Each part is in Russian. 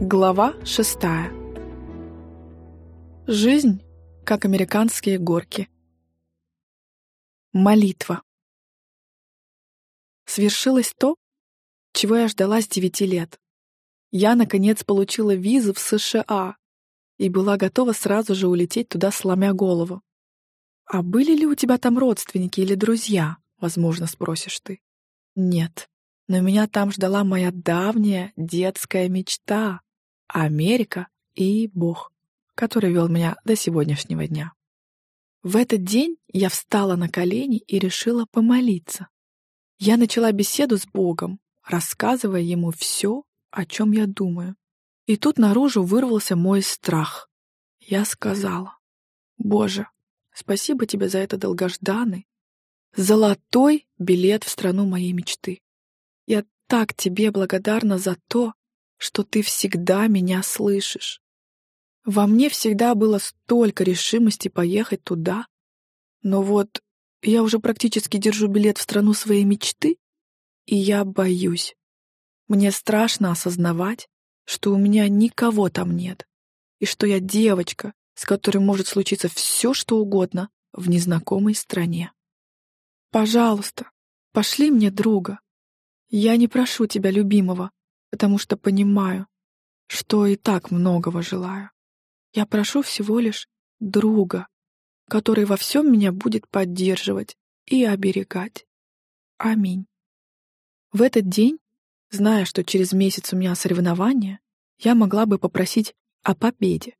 Глава шестая. Жизнь, как американские горки. Молитва. Свершилось то, чего я ждала с девяти лет. Я, наконец, получила визу в США и была готова сразу же улететь туда, сломя голову. «А были ли у тебя там родственники или друзья?» — возможно, спросишь ты. Нет, но меня там ждала моя давняя детская мечта Америка и Бог, который вел меня до сегодняшнего дня. В этот день я встала на колени и решила помолиться. Я начала беседу с Богом, рассказывая Ему все, о чем я думаю. И тут наружу вырвался мой страх. Я сказала, «Боже, спасибо тебе за это долгожданный, золотой билет в страну моей мечты. Я так тебе благодарна за то, что ты всегда меня слышишь. Во мне всегда было столько решимости поехать туда, но вот я уже практически держу билет в страну своей мечты, и я боюсь. Мне страшно осознавать, что у меня никого там нет, и что я девочка, с которой может случиться все, что угодно в незнакомой стране. Пожалуйста, пошли мне друга. Я не прошу тебя, любимого, потому что понимаю, что и так многого желаю. Я прошу всего лишь друга, который во всем меня будет поддерживать и оберегать. Аминь. В этот день, зная, что через месяц у меня соревнования, я могла бы попросить о победе.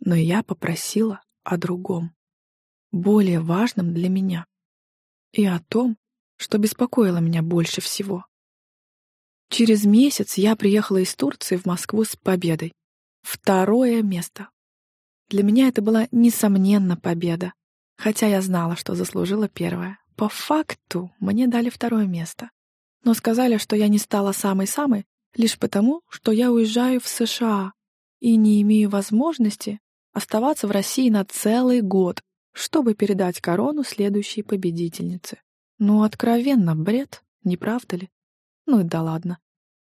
Но я попросила о другом, более важном для меня, и о том, что беспокоило меня больше всего. Через месяц я приехала из Турции в Москву с победой. Второе место. Для меня это была, несомненно, победа, хотя я знала, что заслужила первое. По факту мне дали второе место. Но сказали, что я не стала самой-самой лишь потому, что я уезжаю в США и не имею возможности оставаться в России на целый год, чтобы передать корону следующей победительнице. Ну, откровенно, бред, не правда ли? Ну и да ладно.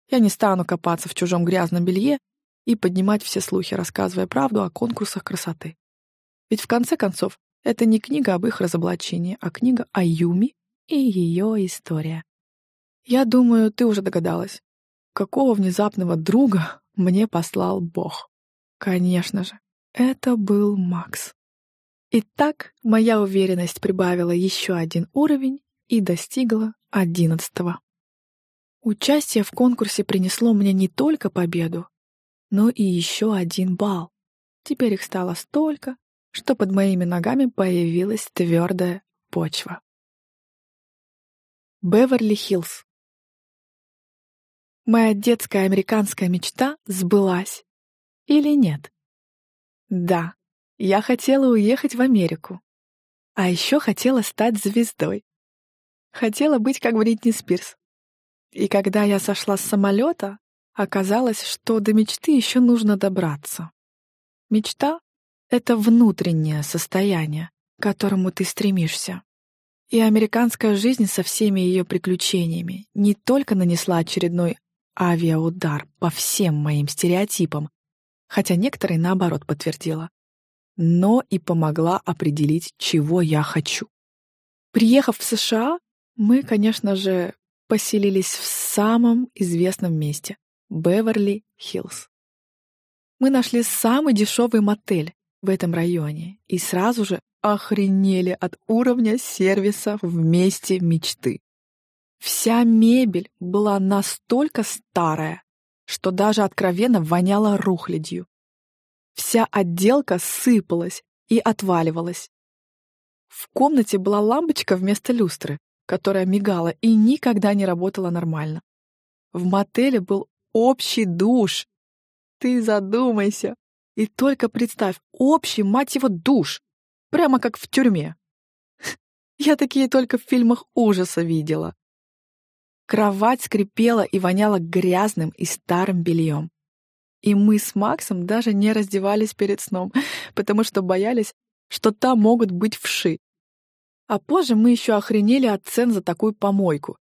Я не стану копаться в чужом грязном белье и поднимать все слухи, рассказывая правду о конкурсах красоты. Ведь в конце концов, это не книга об их разоблачении, а книга о Юми и ее история. Я думаю, ты уже догадалась, какого внезапного друга мне послал Бог. Конечно же, это был Макс. Итак, моя уверенность прибавила еще один уровень и достигла одиннадцатого. Участие в конкурсе принесло мне не только победу, но и еще один балл. Теперь их стало столько, что под моими ногами появилась твердая почва. Беверли-Хиллз. Моя детская американская мечта сбылась. Или нет? Да, я хотела уехать в Америку. А еще хотела стать звездой. Хотела быть как Бритни Спирс. И когда я сошла с самолета, оказалось, что до мечты еще нужно добраться. Мечта — это внутреннее состояние, к которому ты стремишься. И американская жизнь со всеми ее приключениями не только нанесла очередной авиаудар по всем моим стереотипам, хотя некоторые, наоборот, подтвердила, но и помогла определить, чего я хочу. Приехав в США, мы, конечно же, поселились в самом известном месте — Беверли-Хиллз. Мы нашли самый дешевый мотель в этом районе и сразу же охренели от уровня сервиса в месте мечты. Вся мебель была настолько старая, что даже откровенно воняла рухлядью. Вся отделка сыпалась и отваливалась. В комнате была лампочка вместо люстры, которая мигала и никогда не работала нормально. В мотеле был общий душ. Ты задумайся. И только представь, общий, мать его, душ. Прямо как в тюрьме. Я такие только в фильмах ужаса видела. Кровать скрипела и воняла грязным и старым бельем. И мы с Максом даже не раздевались перед сном, потому что боялись, что там могут быть вши. А позже мы еще охренели от цен за такую помойку.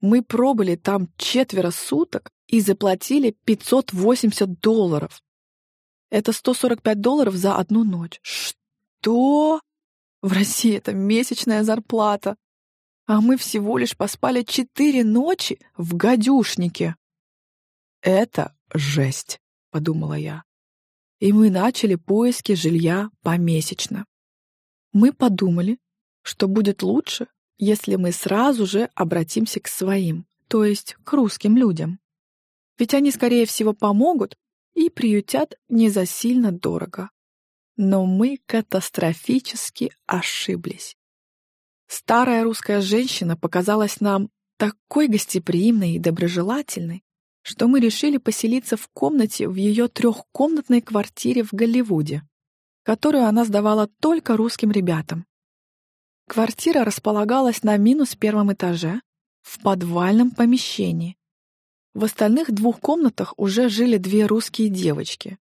Мы пробыли там четверо суток и заплатили 580 долларов. Это 145 долларов за одну ночь. Что? В России это месячная зарплата. А мы всего лишь поспали четыре ночи в гадюшнике. Это жесть, подумала я. И мы начали поиски жилья помесячно. Мы подумали, что будет лучше, если мы сразу же обратимся к своим, то есть к русским людям. Ведь они, скорее всего, помогут и приютят не за сильно дорого. Но мы катастрофически ошиблись. Старая русская женщина показалась нам такой гостеприимной и доброжелательной, что мы решили поселиться в комнате в ее трехкомнатной квартире в Голливуде, которую она сдавала только русским ребятам. Квартира располагалась на минус первом этаже, в подвальном помещении. В остальных двух комнатах уже жили две русские девочки.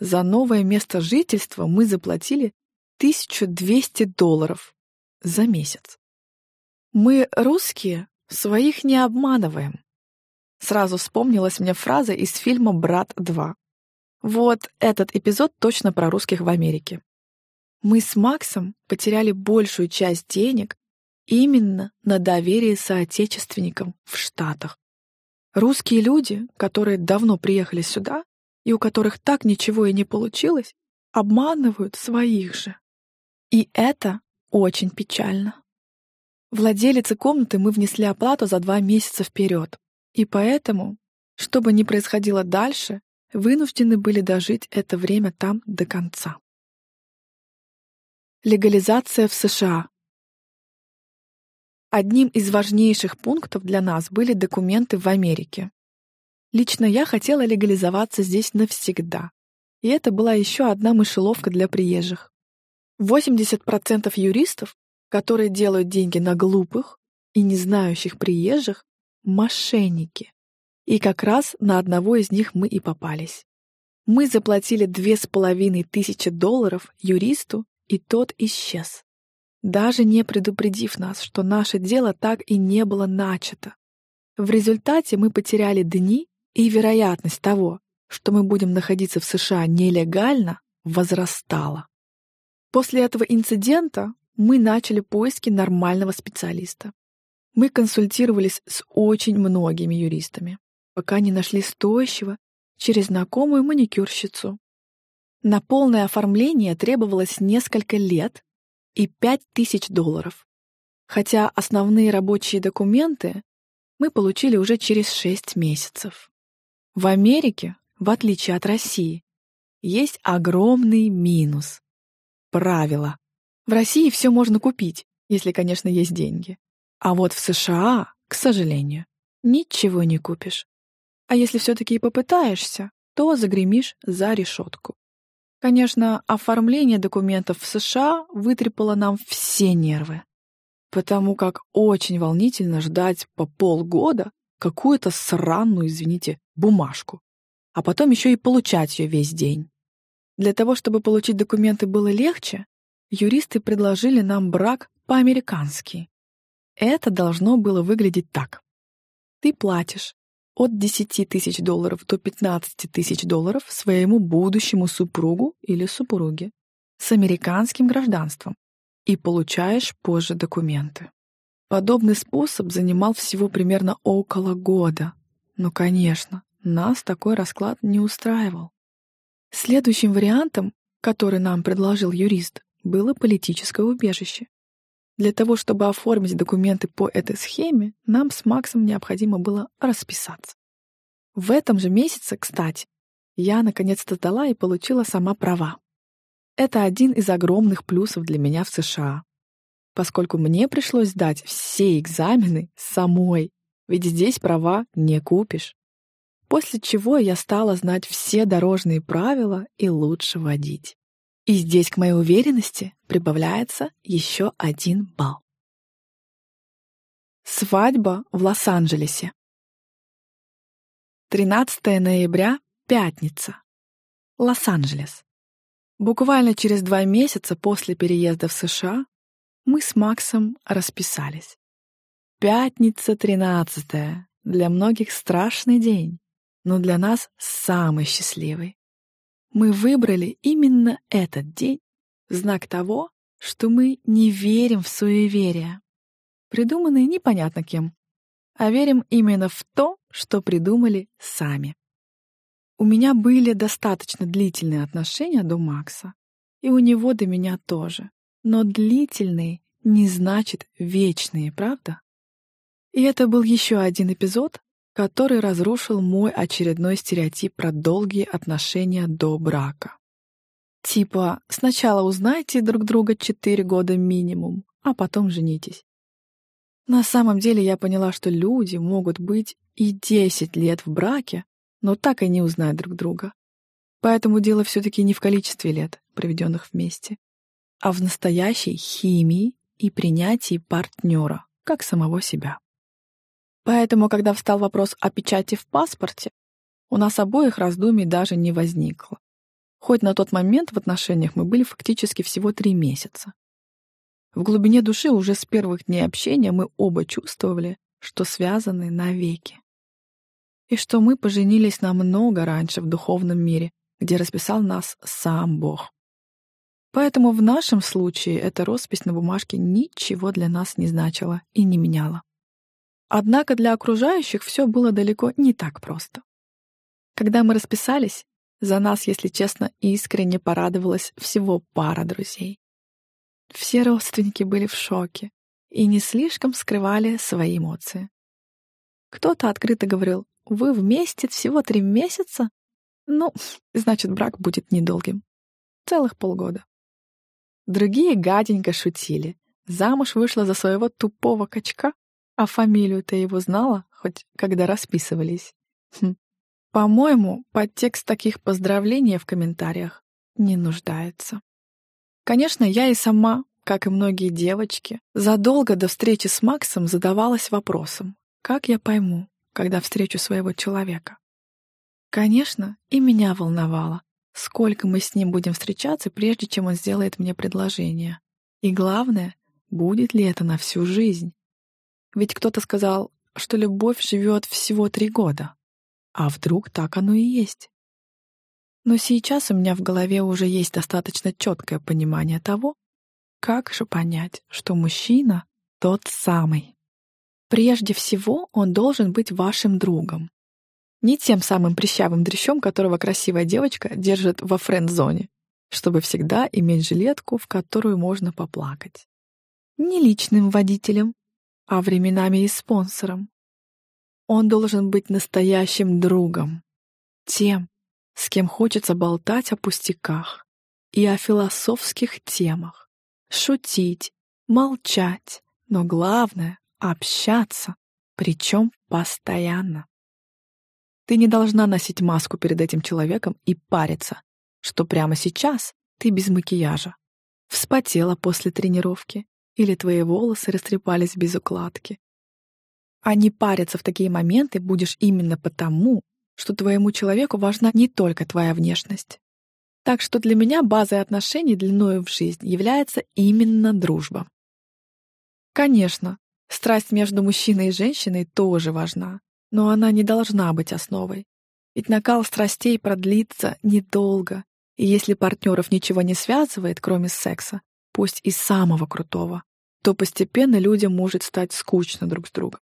За новое место жительства мы заплатили 1200 долларов за месяц. Мы, русские, своих не обманываем. Сразу вспомнилась мне фраза из фильма «Брат 2». Вот этот эпизод точно про русских в Америке. Мы с Максом потеряли большую часть денег именно на доверие соотечественникам в Штатах. Русские люди, которые давно приехали сюда и у которых так ничего и не получилось, обманывают своих же. И это очень печально. Владелице комнаты мы внесли оплату за два месяца вперед, и поэтому, что бы ни происходило дальше, вынуждены были дожить это время там до конца. Легализация в США. Одним из важнейших пунктов для нас были документы в Америке. Лично я хотела легализоваться здесь навсегда. И это была еще одна мышеловка для приезжих. 80% юристов, которые делают деньги на глупых и не знающих приезжих, мошенники. И как раз на одного из них мы и попались. Мы заплатили две с половиной тысячи долларов юристу и тот исчез, даже не предупредив нас, что наше дело так и не было начато. В результате мы потеряли дни, и вероятность того, что мы будем находиться в США нелегально, возрастала. После этого инцидента мы начали поиски нормального специалиста. Мы консультировались с очень многими юристами, пока не нашли стоящего через знакомую маникюрщицу, на полное оформление требовалось несколько лет и пять тысяч долларов, хотя основные рабочие документы мы получили уже через шесть месяцев. В Америке, в отличие от России, есть огромный минус. Правило. В России все можно купить, если, конечно, есть деньги. А вот в США, к сожалению, ничего не купишь. А если все-таки и попытаешься, то загремишь за решетку. Конечно, оформление документов в США вытрепало нам все нервы, потому как очень волнительно ждать по полгода какую-то сраную, извините, бумажку, а потом еще и получать ее весь день. Для того, чтобы получить документы было легче, юристы предложили нам брак по-американски. Это должно было выглядеть так. Ты платишь от 10 тысяч долларов до 15 тысяч долларов своему будущему супругу или супруге с американским гражданством и получаешь позже документы. Подобный способ занимал всего примерно около года. Но, конечно, нас такой расклад не устраивал. Следующим вариантом, который нам предложил юрист, было политическое убежище. Для того, чтобы оформить документы по этой схеме, нам с Максом необходимо было расписаться. В этом же месяце, кстати, я наконец-то дала и получила сама права. Это один из огромных плюсов для меня в США, поскольку мне пришлось сдать все экзамены самой, ведь здесь права не купишь. После чего я стала знать все дорожные правила и лучше водить. И здесь к моей уверенности прибавляется еще один балл. Свадьба в Лос-Анджелесе. 13 ноября, пятница. Лос-Анджелес. Буквально через два месяца после переезда в США мы с Максом расписались. Пятница тринадцатая. Для многих страшный день, но для нас самый счастливый. Мы выбрали именно этот день в знак того, что мы не верим в суеверия, придуманные непонятно кем, а верим именно в то, что придумали сами. У меня были достаточно длительные отношения до Макса, и у него до меня тоже. Но длительные не значит вечные, правда? И это был еще один эпизод, который разрушил мой очередной стереотип про долгие отношения до брака. Типа, сначала узнайте друг друга четыре года минимум, а потом женитесь. На самом деле я поняла, что люди могут быть и десять лет в браке, но так и не узнают друг друга. Поэтому дело все-таки не в количестве лет, проведенных вместе, а в настоящей химии и принятии партнера, как самого себя. Поэтому, когда встал вопрос о печати в паспорте, у нас обоих раздумий даже не возникло. Хоть на тот момент в отношениях мы были фактически всего три месяца. В глубине души уже с первых дней общения мы оба чувствовали, что связаны навеки. И что мы поженились намного раньше в духовном мире, где расписал нас сам Бог. Поэтому в нашем случае эта роспись на бумажке ничего для нас не значила и не меняла. Однако для окружающих все было далеко не так просто. Когда мы расписались, за нас, если честно, искренне порадовалась всего пара друзей. Все родственники были в шоке и не слишком скрывали свои эмоции. Кто-то открыто говорил, вы вместе всего три месяца? Ну, значит, брак будет недолгим. Целых полгода. Другие гаденько шутили. Замуж вышла за своего тупого качка, а фамилию ты его знала, хоть когда расписывались. Хм. По-моему, подтекст таких поздравлений в комментариях не нуждается. Конечно, я и сама, как и многие девочки, задолго до встречи с Максом задавалась вопросом, как я пойму, когда встречу своего человека. Конечно, и меня волновало, сколько мы с ним будем встречаться, прежде чем он сделает мне предложение. И главное, будет ли это на всю жизнь. Ведь кто-то сказал, что любовь живет всего три года. А вдруг так оно и есть? Но сейчас у меня в голове уже есть достаточно четкое понимание того, как же понять, что мужчина тот самый. Прежде всего, он должен быть вашим другом. Не тем самым прищавым дрящом, которого красивая девочка держит во френд-зоне, чтобы всегда иметь жилетку, в которую можно поплакать. Не личным водителем, а временами и спонсором. Он должен быть настоящим другом, тем, с кем хочется болтать о пустяках и о философских темах, шутить, молчать, но главное — общаться, причем постоянно. Ты не должна носить маску перед этим человеком и париться, что прямо сейчас ты без макияжа, вспотела после тренировки или твои волосы растрепались без укладки. А не париться в такие моменты будешь именно потому, что твоему человеку важна не только твоя внешность. Так что для меня базой отношений длиною в жизнь является именно дружба. Конечно, страсть между мужчиной и женщиной тоже важна, но она не должна быть основой. Ведь накал страстей продлится недолго, и если партнеров ничего не связывает, кроме секса, пусть и самого крутого, то постепенно людям может стать скучно друг с другом.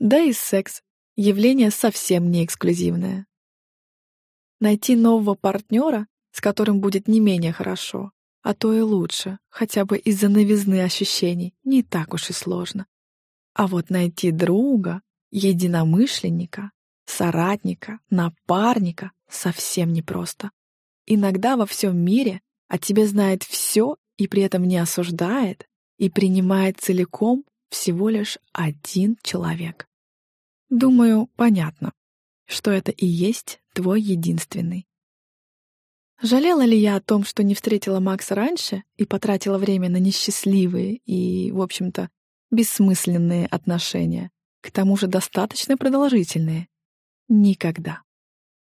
Да и секс явление совсем не эксклюзивное. Найти нового партнера, с которым будет не менее хорошо, а то и лучше, хотя бы из-за новизны ощущений, не так уж и сложно. А вот найти друга, единомышленника, соратника, напарника совсем непросто. Иногда во всем мире о тебе знает все и при этом не осуждает и принимает целиком всего лишь один человек. Думаю, понятно, что это и есть твой единственный. Жалела ли я о том, что не встретила Макса раньше и потратила время на несчастливые и, в общем-то, бессмысленные отношения, к тому же достаточно продолжительные? Никогда.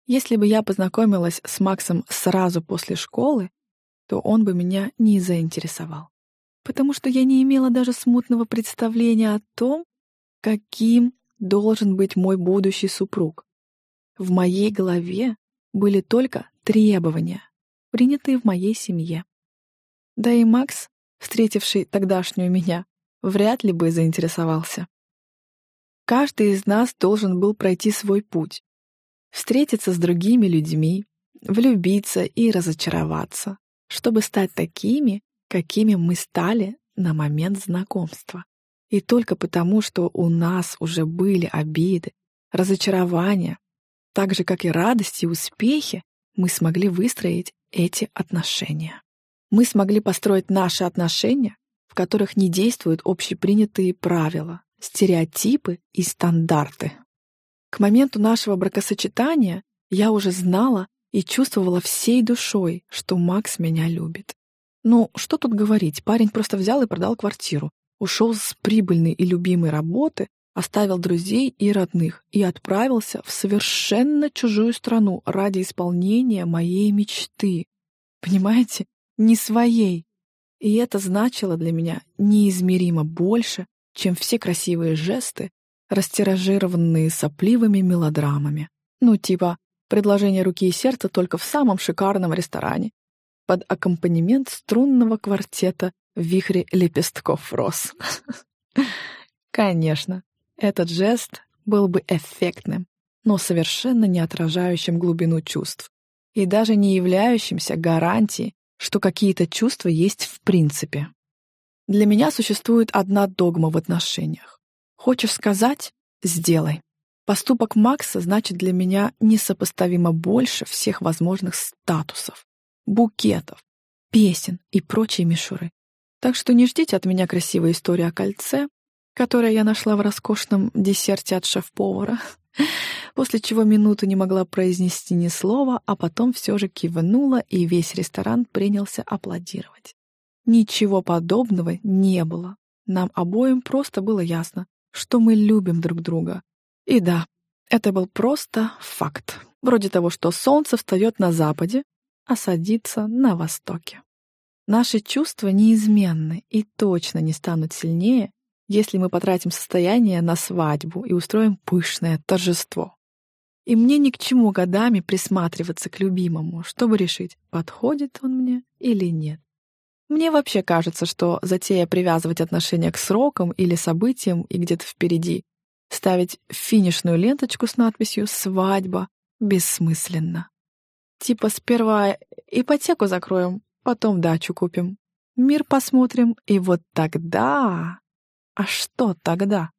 Если бы я познакомилась с Максом сразу после школы, то он бы меня не заинтересовал. Потому что я не имела даже смутного представления о том, каким должен быть мой будущий супруг. В моей голове были только требования, принятые в моей семье. Да и Макс, встретивший тогдашнюю меня, вряд ли бы заинтересовался. Каждый из нас должен был пройти свой путь, встретиться с другими людьми, влюбиться и разочароваться, чтобы стать такими, какими мы стали на момент знакомства. И только потому, что у нас уже были обиды, разочарования, так же, как и радости и успехи, мы смогли выстроить эти отношения. Мы смогли построить наши отношения, в которых не действуют общепринятые правила, стереотипы и стандарты. К моменту нашего бракосочетания я уже знала и чувствовала всей душой, что Макс меня любит. Ну, что тут говорить, парень просто взял и продал квартиру, ушел с прибыльной и любимой работы, оставил друзей и родных и отправился в совершенно чужую страну ради исполнения моей мечты. Понимаете? Не своей. И это значило для меня неизмеримо больше, чем все красивые жесты, растиражированные сопливыми мелодрамами. Ну, типа, предложение руки и сердца только в самом шикарном ресторане, под аккомпанемент струнного квартета в вихре лепестков роз. Конечно, этот жест был бы эффектным, но совершенно не отражающим глубину чувств и даже не являющимся гарантией, что какие-то чувства есть в принципе. Для меня существует одна догма в отношениях. Хочешь сказать — сделай. Поступок Макса значит для меня несопоставимо больше всех возможных статусов, букетов, песен и прочей мишуры. Так что не ждите от меня красивой истории о кольце, которое я нашла в роскошном десерте от шеф-повара, после чего минуту не могла произнести ни слова, а потом все же кивнула, и весь ресторан принялся аплодировать. Ничего подобного не было. Нам обоим просто было ясно, что мы любим друг друга. И да, это был просто факт. Вроде того, что солнце встает на западе, а садится на востоке. Наши чувства неизменны и точно не станут сильнее, если мы потратим состояние на свадьбу и устроим пышное торжество. И мне ни к чему годами присматриваться к любимому, чтобы решить, подходит он мне или нет. Мне вообще кажется, что затея привязывать отношения к срокам или событиям и где-то впереди ставить финишную ленточку с надписью «Свадьба» бессмысленно. Типа сперва ипотеку закроем, потом дачу купим. Мир посмотрим, и вот тогда... А что тогда?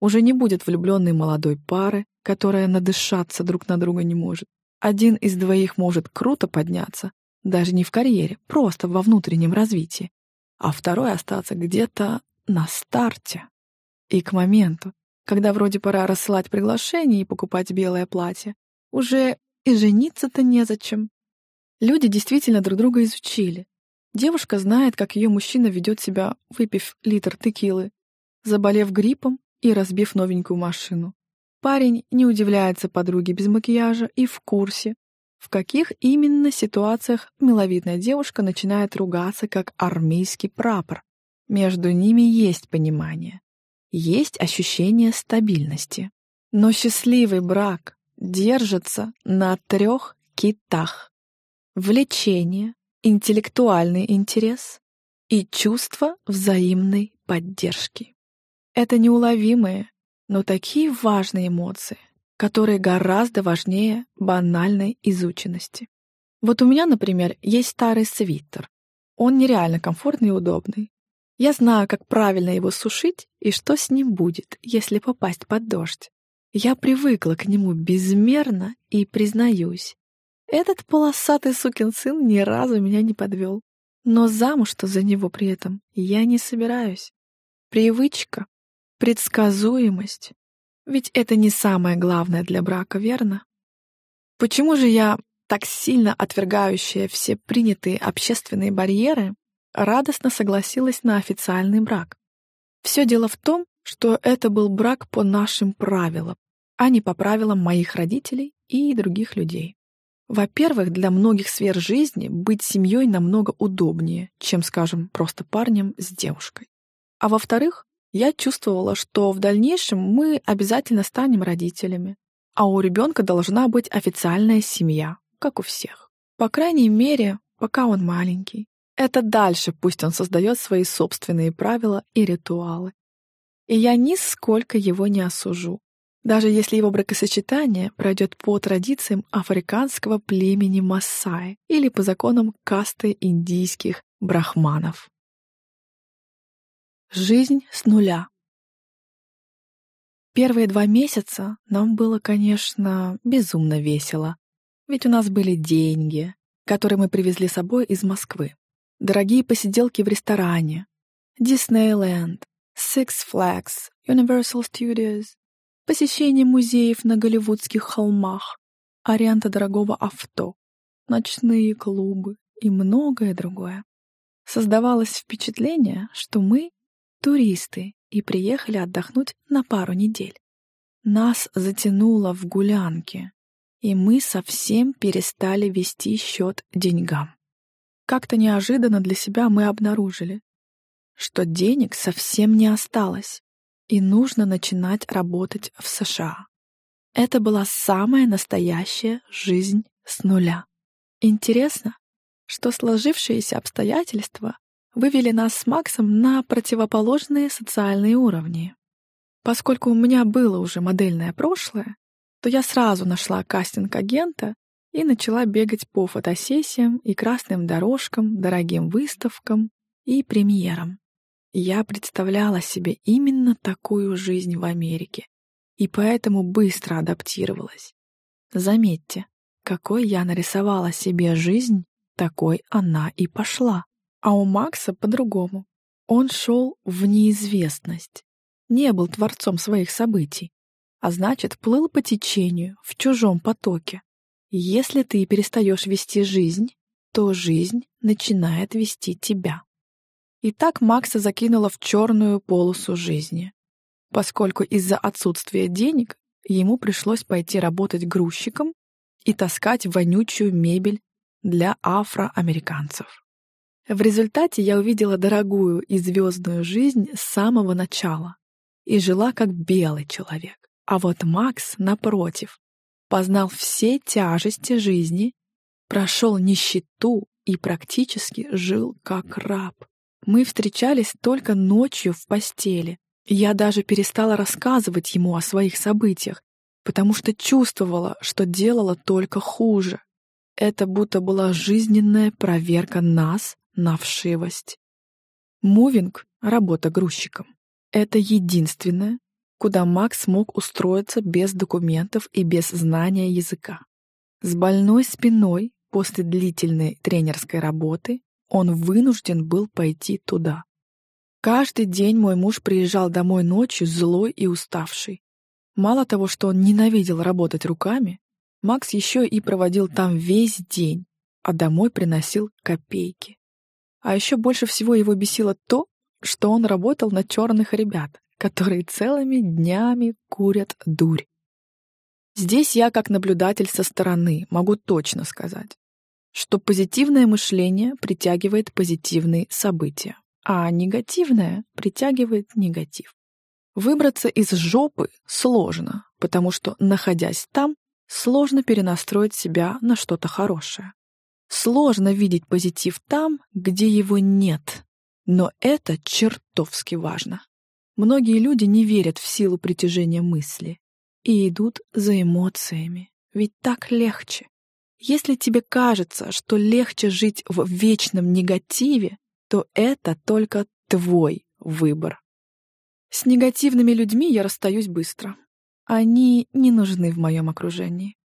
Уже не будет влюбленной молодой пары, которая надышаться друг на друга не может. Один из двоих может круто подняться, даже не в карьере, просто во внутреннем развитии, а второй остаться где-то на старте. И к моменту, когда вроде пора рассылать приглашение и покупать белое платье, уже и жениться-то незачем. Люди действительно друг друга изучили. Девушка знает, как ее мужчина ведет себя, выпив литр текилы, заболев гриппом и разбив новенькую машину. Парень не удивляется подруге без макияжа и в курсе, в каких именно ситуациях миловидная девушка начинает ругаться, как армейский прапор. Между ними есть понимание, есть ощущение стабильности. Но счастливый брак держится на трех китах. Влечение, интеллектуальный интерес и чувство взаимной поддержки. Это неуловимые, но такие важные эмоции, которые гораздо важнее банальной изученности. Вот у меня, например, есть старый свитер. Он нереально комфортный и удобный. Я знаю, как правильно его сушить и что с ним будет, если попасть под дождь. Я привыкла к нему безмерно и признаюсь. Этот полосатый сукин сын ни разу меня не подвел. Но замуж-то за него при этом я не собираюсь. Привычка, предсказуемость. Ведь это не самое главное для брака, верно? Почему же я, так сильно отвергающая все принятые общественные барьеры, радостно согласилась на официальный брак? Все дело в том, что это был брак по нашим правилам, а не по правилам моих родителей и других людей. Во-первых, для многих сфер жизни быть семьей намного удобнее, чем, скажем, просто парнем с девушкой. А во-вторых, Я чувствовала, что в дальнейшем мы обязательно станем родителями, а у ребенка должна быть официальная семья, как у всех. По крайней мере, пока он маленький. Это дальше пусть он создает свои собственные правила и ритуалы. И я нисколько его не осужу, даже если его бракосочетание пройдет по традициям африканского племени Массай или по законам касты индийских брахманов. Жизнь с нуля. Первые два месяца нам было, конечно, безумно весело, ведь у нас были деньги, которые мы привезли с собой из Москвы. Дорогие посиделки в ресторане, Диснейленд, Six Flags, Universal Studios, посещение музеев на голливудских холмах, аренда дорогого авто, ночные клубы и многое другое. Создавалось впечатление, что мы — туристы и приехали отдохнуть на пару недель. Нас затянуло в гулянки, и мы совсем перестали вести счет деньгам. Как-то неожиданно для себя мы обнаружили, что денег совсем не осталось, и нужно начинать работать в США. Это была самая настоящая жизнь с нуля. Интересно, что сложившиеся обстоятельства вывели нас с Максом на противоположные социальные уровни. Поскольку у меня было уже модельное прошлое, то я сразу нашла кастинг-агента и начала бегать по фотосессиям и красным дорожкам, дорогим выставкам и премьерам. Я представляла себе именно такую жизнь в Америке и поэтому быстро адаптировалась. Заметьте, какой я нарисовала себе жизнь, такой она и пошла. А у Макса по-другому. Он шел в неизвестность, не был творцом своих событий, а значит, плыл по течению, в чужом потоке. Если ты перестаешь вести жизнь, то жизнь начинает вести тебя. И так Макса закинула в черную полосу жизни. Поскольку из-за отсутствия денег ему пришлось пойти работать грузчиком и таскать вонючую мебель для афроамериканцев. В результате я увидела дорогую и звездную жизнь с самого начала и жила как белый человек. А вот Макс, напротив, познал все тяжести жизни, прошел нищету и практически жил как раб. Мы встречались только ночью в постели. Я даже перестала рассказывать ему о своих событиях, потому что чувствовала, что делала только хуже. Это будто была жизненная проверка нас на вшивость. Мувинг — работа грузчиком. Это единственное, куда Макс мог устроиться без документов и без знания языка. С больной спиной после длительной тренерской работы он вынужден был пойти туда. Каждый день мой муж приезжал домой ночью злой и уставший. Мало того, что он ненавидел работать руками, Макс еще и проводил там весь день, а домой приносил копейки. А еще больше всего его бесило то, что он работал на черных ребят, которые целыми днями курят дурь. Здесь я, как наблюдатель со стороны, могу точно сказать что позитивное мышление притягивает позитивные события, а негативное притягивает негатив. Выбраться из жопы сложно, потому что, находясь там, сложно перенастроить себя на что-то хорошее. Сложно видеть позитив там, где его нет, но это чертовски важно. Многие люди не верят в силу притяжения мысли и идут за эмоциями, ведь так легче. Если тебе кажется, что легче жить в вечном негативе, то это только твой выбор. С негативными людьми я расстаюсь быстро. Они не нужны в моем окружении.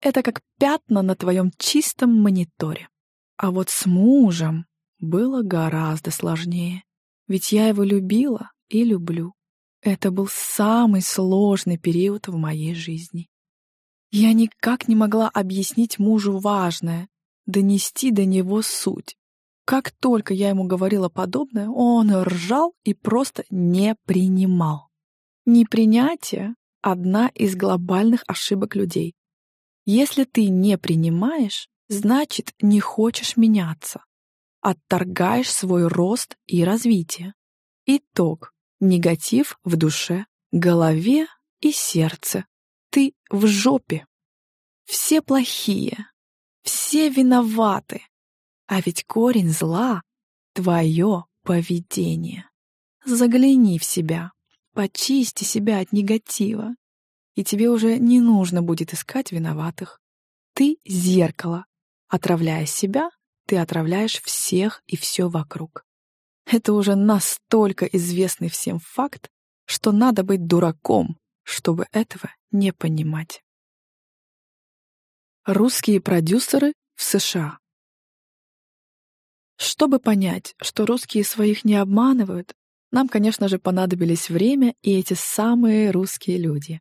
Это как пятна на твоем чистом мониторе. А вот с мужем было гораздо сложнее. Ведь я его любила и люблю. Это был самый сложный период в моей жизни. Я никак не могла объяснить мужу важное, донести до него суть. Как только я ему говорила подобное, он ржал и просто не принимал. Непринятие — одна из глобальных ошибок людей. Если ты не принимаешь, значит, не хочешь меняться. Отторгаешь свой рост и развитие. Итог. Негатив в душе, голове и сердце. Ты в жопе. Все плохие. Все виноваты. А ведь корень зла — твое поведение. Загляни в себя, почисти себя от негатива, и тебе уже не нужно будет искать виноватых. Ты — зеркало. Отравляя себя, ты отравляешь всех и все вокруг. Это уже настолько известный всем факт, что надо быть дураком, чтобы этого не понимать. Русские продюсеры в США Чтобы понять, что русские своих не обманывают, нам, конечно же, понадобились время и эти самые русские люди.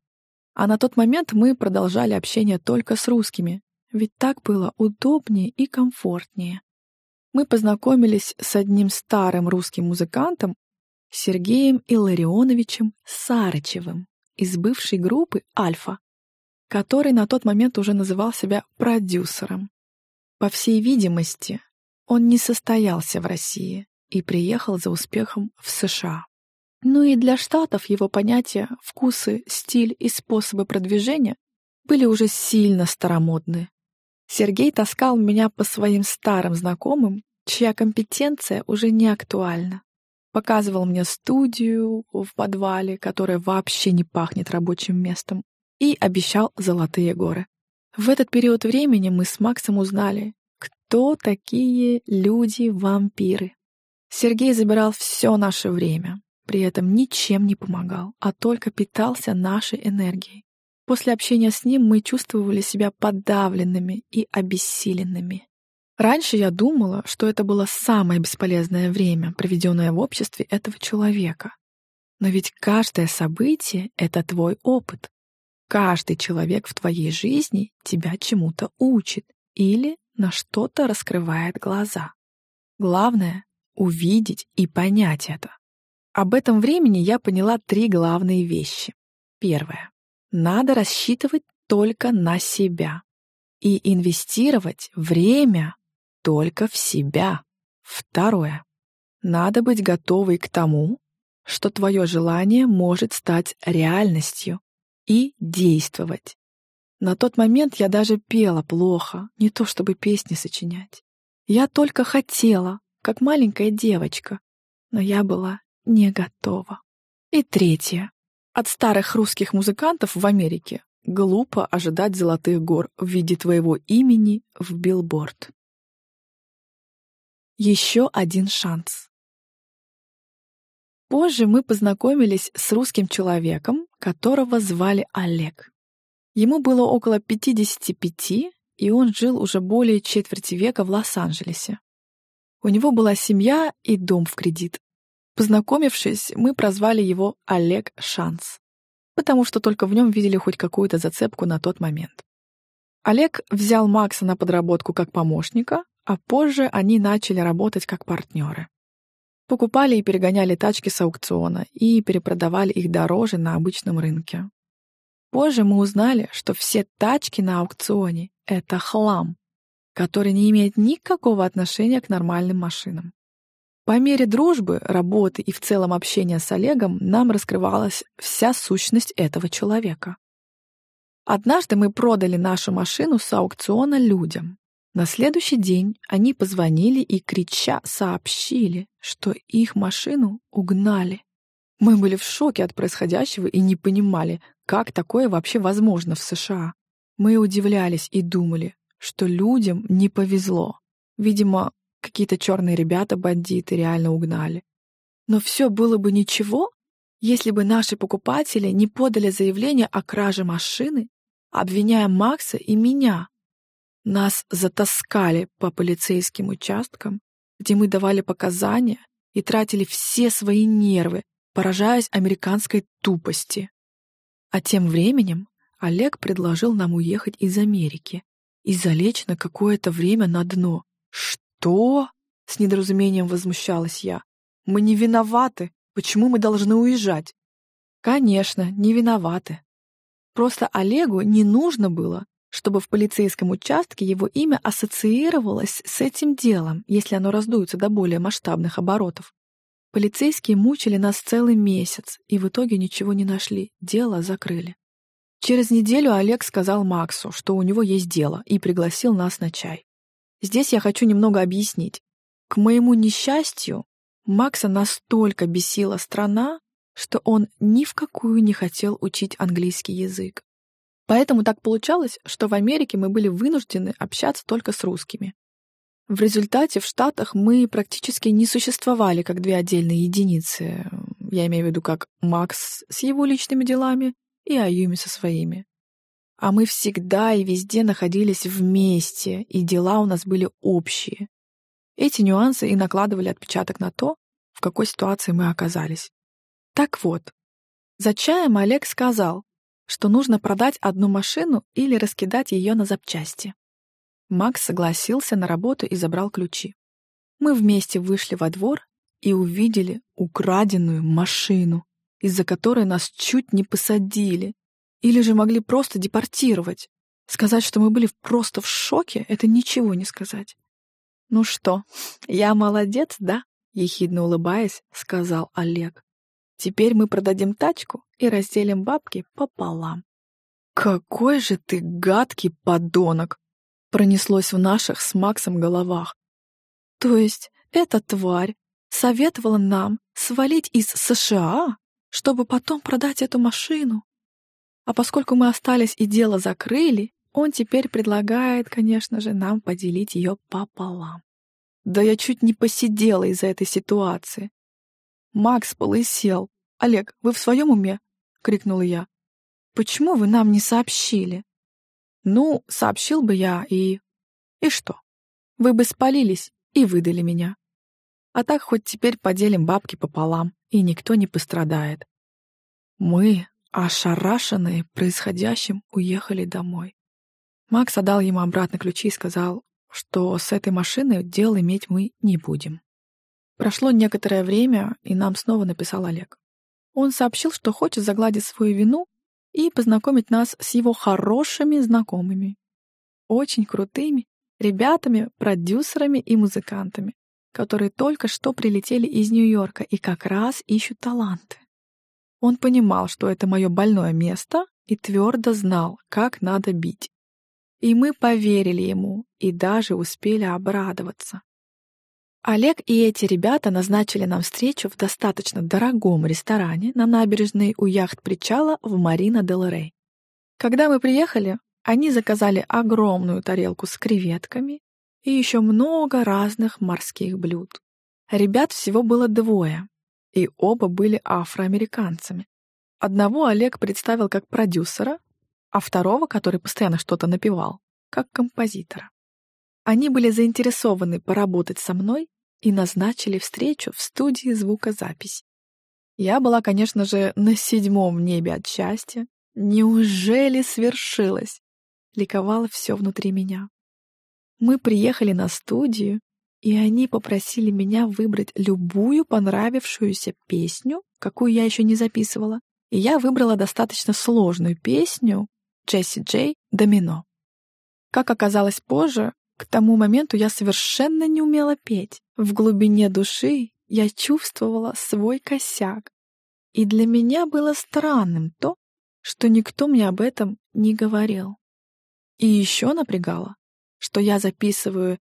А на тот момент мы продолжали общение только с русскими, ведь так было удобнее и комфортнее. Мы познакомились с одним старым русским музыкантом, Сергеем Илларионовичем Сарычевым из бывшей группы «Альфа», который на тот момент уже называл себя продюсером. По всей видимости, он не состоялся в России и приехал за успехом в США. Ну и для Штатов его понятия, вкусы, стиль и способы продвижения были уже сильно старомодны. Сергей таскал меня по своим старым знакомым, чья компетенция уже не актуальна. Показывал мне студию в подвале, которая вообще не пахнет рабочим местом, и обещал золотые горы. В этот период времени мы с Максом узнали, кто такие люди-вампиры. Сергей забирал все наше время, при этом ничем не помогал, а только питался нашей энергией. После общения с ним мы чувствовали себя подавленными и обессиленными. Раньше я думала, что это было самое бесполезное время, проведенное в обществе этого человека. Но ведь каждое событие — это твой опыт. Каждый человек в твоей жизни тебя чему-то учит или на что-то раскрывает глаза. Главное — увидеть и понять это. Об этом времени я поняла три главные вещи. Первое. Надо рассчитывать только на себя и инвестировать время только в себя. Второе. Надо быть готовой к тому, что твое желание может стать реальностью и действовать. На тот момент я даже пела плохо, не то чтобы песни сочинять. Я только хотела, как маленькая девочка, но я была не готова. И третье. От старых русских музыкантов в Америке глупо ожидать золотых гор в виде твоего имени в билборд. Еще один шанс. Позже мы познакомились с русским человеком, которого звали Олег. Ему было около 55, и он жил уже более четверти века в Лос-Анджелесе. У него была семья и дом в кредит. Познакомившись, мы прозвали его Олег Шанс, потому что только в нем видели хоть какую-то зацепку на тот момент. Олег взял Макса на подработку как помощника, а позже они начали работать как партнеры. Покупали и перегоняли тачки с аукциона и перепродавали их дороже на обычном рынке. Позже мы узнали, что все тачки на аукционе — это хлам, который не имеет никакого отношения к нормальным машинам. По мере дружбы, работы и в целом общения с Олегом нам раскрывалась вся сущность этого человека. Однажды мы продали нашу машину с аукциона людям. На следующий день они позвонили и, крича, сообщили, что их машину угнали. Мы были в шоке от происходящего и не понимали, как такое вообще возможно в США. Мы удивлялись и думали, что людям не повезло. Видимо, Какие-то черные ребята-бандиты реально угнали. Но все было бы ничего, если бы наши покупатели не подали заявление о краже машины, обвиняя Макса и меня. Нас затаскали по полицейским участкам, где мы давали показания и тратили все свои нервы, поражаясь американской тупости. А тем временем Олег предложил нам уехать из Америки и залечь на какое-то время на дно. Что? «Что?» — с недоразумением возмущалась я. «Мы не виноваты. Почему мы должны уезжать?» «Конечно, не виноваты. Просто Олегу не нужно было, чтобы в полицейском участке его имя ассоциировалось с этим делом, если оно раздуется до более масштабных оборотов. Полицейские мучили нас целый месяц, и в итоге ничего не нашли, дело закрыли. Через неделю Олег сказал Максу, что у него есть дело, и пригласил нас на чай. Здесь я хочу немного объяснить. К моему несчастью, Макса настолько бесила страна, что он ни в какую не хотел учить английский язык. Поэтому так получалось, что в Америке мы были вынуждены общаться только с русскими. В результате в Штатах мы практически не существовали как две отдельные единицы. Я имею в виду как Макс с его личными делами и Аюми со своими. А мы всегда и везде находились вместе, и дела у нас были общие. Эти нюансы и накладывали отпечаток на то, в какой ситуации мы оказались. Так вот, за чаем Олег сказал, что нужно продать одну машину или раскидать ее на запчасти. Макс согласился на работу и забрал ключи. Мы вместе вышли во двор и увидели украденную машину, из-за которой нас чуть не посадили. Или же могли просто депортировать. Сказать, что мы были просто в шоке, это ничего не сказать. «Ну что, я молодец, да?» — ехидно улыбаясь, сказал Олег. «Теперь мы продадим тачку и разделим бабки пополам». «Какой же ты гадкий подонок!» пронеслось в наших с Максом головах. То есть эта тварь советовала нам свалить из США, чтобы потом продать эту машину. А поскольку мы остались и дело закрыли, он теперь предлагает, конечно же, нам поделить ее пополам. Да я чуть не посидела из-за этой ситуации. Макс полысел. «Олег, вы в своем уме?» — крикнула я. «Почему вы нам не сообщили?» Ну, сообщил бы я и... И что? Вы бы спалились и выдали меня. А так хоть теперь поделим бабки пополам, и никто не пострадает. Мы, ошарашенные происходящим, уехали домой. Макс отдал ему обратно ключи и сказал, что с этой машиной дел иметь мы не будем. Прошло некоторое время, и нам снова написал Олег. Он сообщил, что хочет загладить свою вину и познакомить нас с его хорошими знакомыми. Очень крутыми ребятами, продюсерами и музыкантами, которые только что прилетели из Нью-Йорка и как раз ищут таланты. Он понимал, что это мое больное место, и твердо знал, как надо бить. И мы поверили ему и даже успели обрадоваться. Олег и эти ребята назначили нам встречу в достаточно дорогом ресторане на набережной у яхт-причала в Марина-Дель-Рей. Когда мы приехали, они заказали огромную тарелку с креветками и еще много разных морских блюд. Ребят всего было двое, и оба были афроамериканцами. Одного Олег представил как продюсера, а второго, который постоянно что-то напевал, как композитора. Они были заинтересованы поработать со мной и назначили встречу в студии звукозаписи. Я была, конечно же, на седьмом небе от счастья. Неужели свершилось? Ликовало все внутри меня. Мы приехали на студию, и они попросили меня выбрать любую понравившуюся песню, какую я еще не записывала. И я выбрала достаточно сложную песню Джесси Джей «Домино». Как оказалось позже, к тому моменту я совершенно не умела петь. В глубине души я чувствовала свой косяк. И для меня было странным то, что никто мне об этом не говорил. И еще напрягало, что я записываю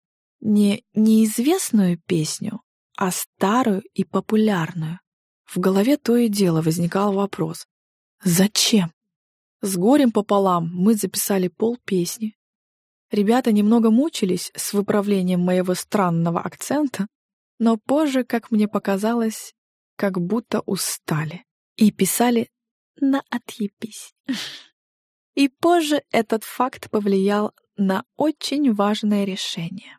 не неизвестную песню, а старую и популярную. В голове то и дело возникал вопрос «Зачем?». С горем пополам мы записали пол песни, Ребята немного мучились с выправлением моего странного акцента, но позже, как мне показалось, как будто устали и писали на «отъебись». И позже этот факт повлиял на очень важное решение.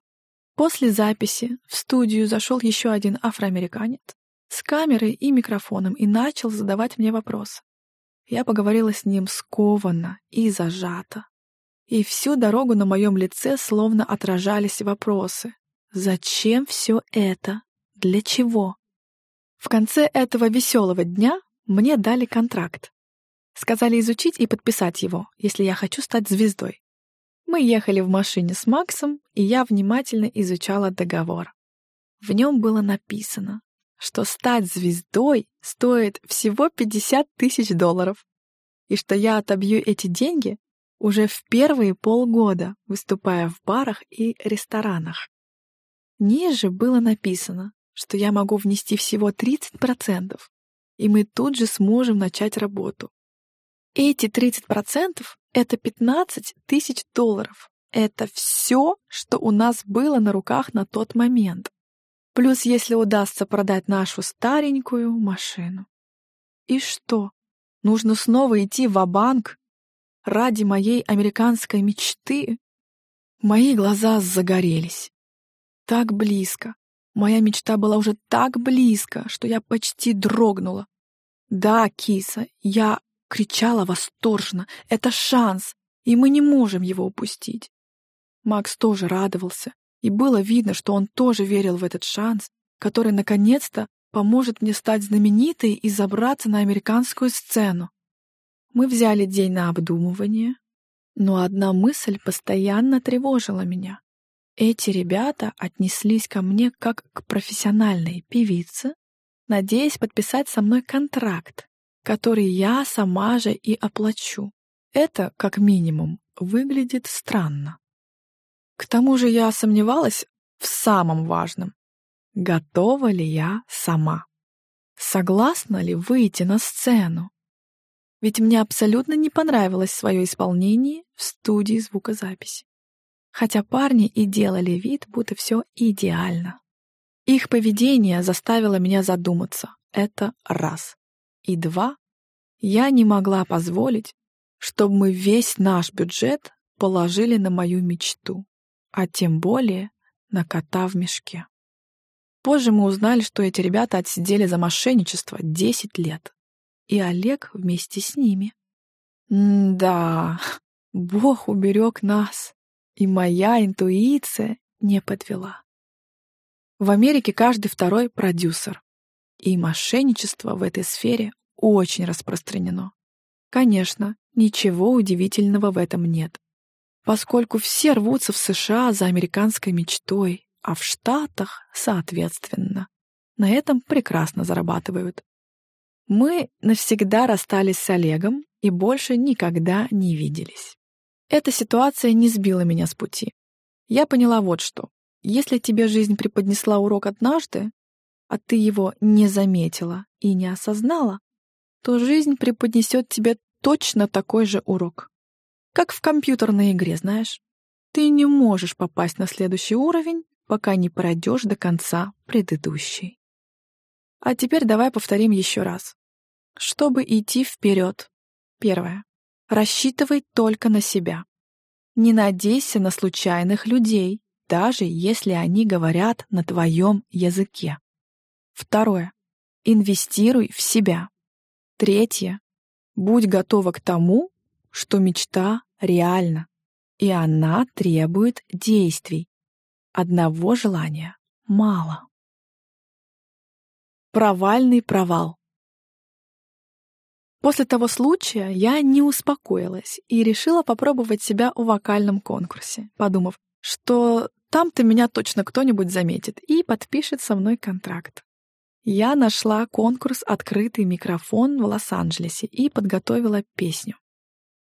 После записи в студию зашел еще один афроамериканец с камерой и микрофоном и начал задавать мне вопросы. Я поговорила с ним скованно и зажато. И всю дорогу на моем лице словно отражались вопросы. Зачем все это? Для чего? В конце этого веселого дня мне дали контракт. Сказали изучить и подписать его, если я хочу стать звездой. Мы ехали в машине с Максом, и я внимательно изучала договор. В нем было написано, что стать звездой стоит всего 50 тысяч долларов, и что я отобью эти деньги уже в первые полгода, выступая в барах и ресторанах. Ниже было написано, что я могу внести всего 30%, и мы тут же сможем начать работу. Эти 30% — это 15 тысяч долларов. Это все, что у нас было на руках на тот момент. Плюс, если удастся продать нашу старенькую машину. И что? Нужно снова идти в банк ради моей американской мечты? Мои глаза загорелись. Так близко. Моя мечта была уже так близко, что я почти дрогнула. Да, киса, я кричала восторженно. Это шанс, и мы не можем его упустить. Макс тоже радовался, и было видно, что он тоже верил в этот шанс, который наконец-то поможет мне стать знаменитой и забраться на американскую сцену. Мы взяли день на обдумывание, но одна мысль постоянно тревожила меня. Эти ребята отнеслись ко мне как к профессиональной певице, надеясь подписать со мной контракт, который я сама же и оплачу. Это, как минимум, выглядит странно. К тому же я сомневалась в самом важном. Готова ли я сама? Согласна ли выйти на сцену? Ведь мне абсолютно не понравилось свое исполнение в студии звукозаписи. Хотя парни и делали вид, будто все идеально. Их поведение заставило меня задуматься. Это раз. И два. Я не могла позволить, чтобы мы весь наш бюджет положили на мою мечту а тем более на кота в мешке. Позже мы узнали, что эти ребята отсидели за мошенничество 10 лет. И Олег вместе с ними. М-да, Бог уберег нас, и моя интуиция не подвела. В Америке каждый второй продюсер, и мошенничество в этой сфере очень распространено. Конечно, ничего удивительного в этом нет поскольку все рвутся в США за американской мечтой, а в Штатах, соответственно, на этом прекрасно зарабатывают. Мы навсегда расстались с Олегом и больше никогда не виделись. Эта ситуация не сбила меня с пути. Я поняла вот что. Если тебе жизнь преподнесла урок однажды, а ты его не заметила и не осознала, то жизнь преподнесет тебе точно такой же урок. Как в компьютерной игре, знаешь. Ты не можешь попасть на следующий уровень, пока не пройдешь до конца предыдущий. А теперь давай повторим еще раз. Чтобы идти вперед. Первое. Рассчитывай только на себя. Не надейся на случайных людей, даже если они говорят на твоем языке. Второе. Инвестируй в себя. Третье. Будь готова к тому, что мечта реальна, и она требует действий. Одного желания мало. Провальный провал. После того случая я не успокоилась и решила попробовать себя в вокальном конкурсе, подумав, что там-то меня точно кто-нибудь заметит и подпишет со мной контракт. Я нашла конкурс «Открытый микрофон» в Лос-Анджелесе и подготовила песню.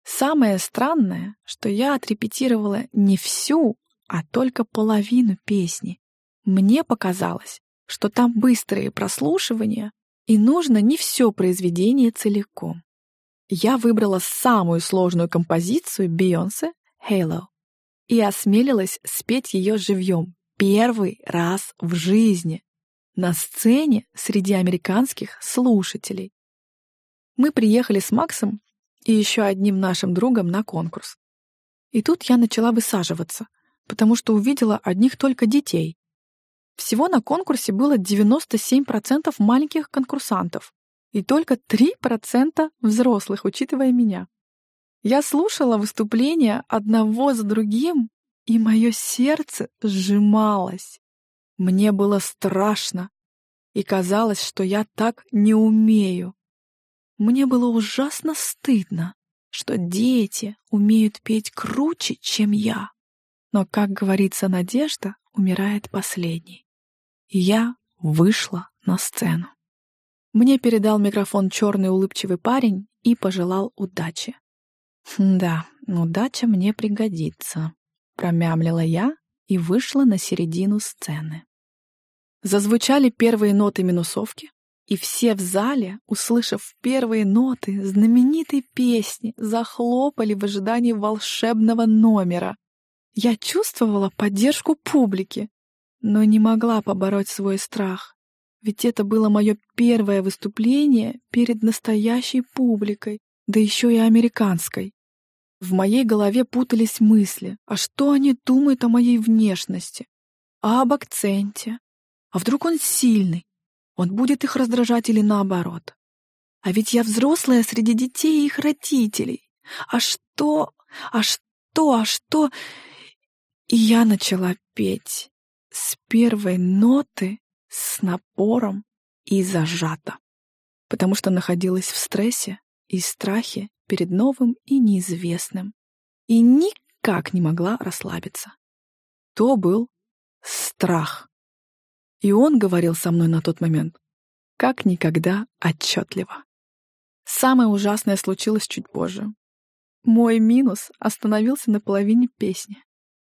Самое странное, что я отрепетировала не всю, а только половину песни. Мне показалось, что там быстрые прослушивания, и нужно не все произведение целиком. Я выбрала самую сложную композицию Бейонсе «Halo» и осмелилась спеть ее живьем первый раз в жизни на сцене среди американских слушателей. Мы приехали с Максом и еще одним нашим другом на конкурс. И тут я начала высаживаться, потому что увидела одних только детей. Всего на конкурсе было 97% маленьких конкурсантов и только 3% взрослых, учитывая меня. Я слушала выступления одного за другим, и мое сердце сжималось. Мне было страшно, и казалось, что я так не умею. Мне было ужасно стыдно, что дети умеют петь круче, чем я. Но, как говорится, надежда умирает последней. Я вышла на сцену. Мне передал микрофон черный улыбчивый парень и пожелал удачи. «Да, удача мне пригодится», — промямлила я и вышла на середину сцены. Зазвучали первые ноты минусовки, и все в зале, услышав первые ноты знаменитой песни, захлопали в ожидании волшебного номера. Я чувствовала поддержку публики, но не могла побороть свой страх. Ведь это было мое первое выступление перед настоящей публикой, да еще и американской. В моей голове путались мысли, а что они думают о моей внешности, а об акценте, а вдруг он сильный, он будет их раздражать или наоборот. А ведь я взрослая среди детей и их родителей. А что, а что, а что? И я начала петь с первой ноты с напором и зажато, потому что находилась в стрессе и страхе перед новым и неизвестным, и никак не могла расслабиться. То был страх. И он говорил со мной на тот момент как никогда отчетливо. Самое ужасное случилось чуть позже. Мой минус остановился на половине песни,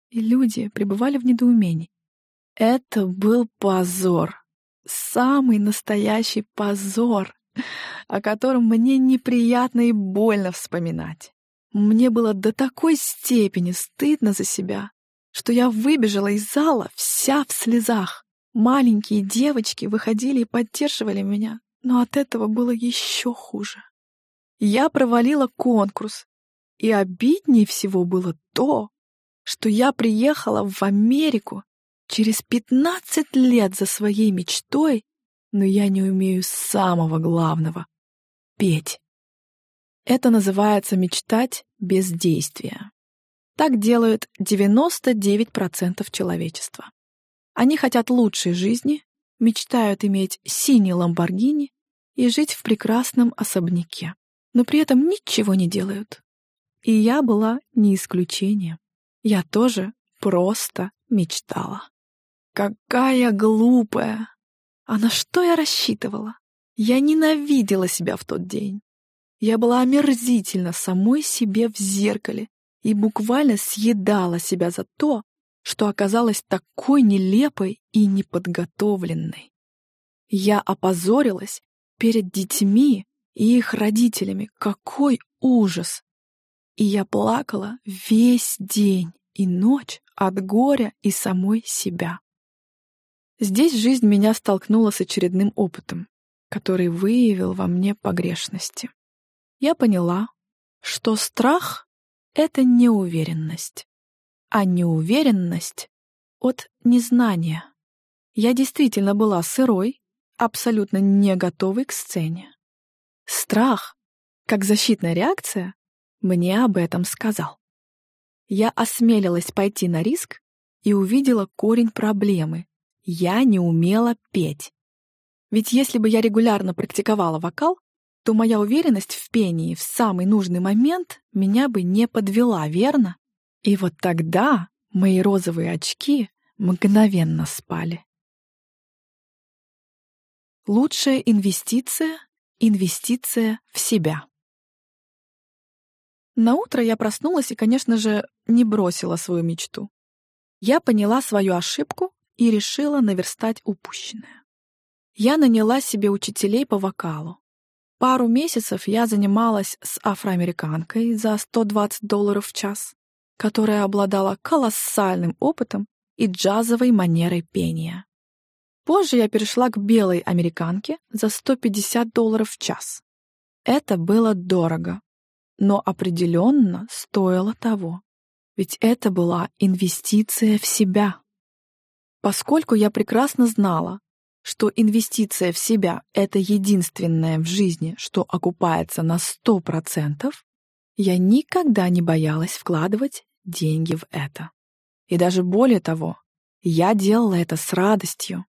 и люди пребывали в недоумении. Это был позор. Самый настоящий позор, о котором мне неприятно и больно вспоминать. Мне было до такой степени стыдно за себя, что я выбежала из зала вся в слезах. Маленькие девочки выходили и поддерживали меня, но от этого было еще хуже. Я провалила конкурс, и обиднее всего было то, что я приехала в Америку через 15 лет за своей мечтой, но я не умею самого главного — петь. Это называется мечтать без действия. Так делают 99% человечества. Они хотят лучшей жизни, мечтают иметь синий Ламборгини и жить в прекрасном особняке, но при этом ничего не делают. И я была не исключением. Я тоже просто мечтала. Какая глупая! А на что я рассчитывала? Я ненавидела себя в тот день. Я была омерзительна самой себе в зеркале и буквально съедала себя за то, что оказалась такой нелепой и неподготовленной. Я опозорилась перед детьми и их родителями. Какой ужас! И я плакала весь день и ночь от горя и самой себя. Здесь жизнь меня столкнула с очередным опытом, который выявил во мне погрешности. Я поняла, что страх — это неуверенность а неуверенность от незнания. Я действительно была сырой, абсолютно не готовой к сцене. Страх, как защитная реакция, мне об этом сказал. Я осмелилась пойти на риск и увидела корень проблемы. Я не умела петь. Ведь если бы я регулярно практиковала вокал, то моя уверенность в пении в самый нужный момент меня бы не подвела, верно? И вот тогда мои розовые очки мгновенно спали. Лучшая инвестиция — инвестиция в себя. На утро я проснулась и, конечно же, не бросила свою мечту. Я поняла свою ошибку и решила наверстать упущенное. Я наняла себе учителей по вокалу. Пару месяцев я занималась с афроамериканкой за 120 долларов в час которая обладала колоссальным опытом и джазовой манерой пения. Позже я перешла к белой американке за 150 долларов в час. Это было дорого, но определенно стоило того, ведь это была инвестиция в себя. Поскольку я прекрасно знала, что инвестиция в себя — это единственное в жизни, что окупается на 100%, я никогда не боялась вкладывать деньги в это. И даже более того, я делала это с радостью.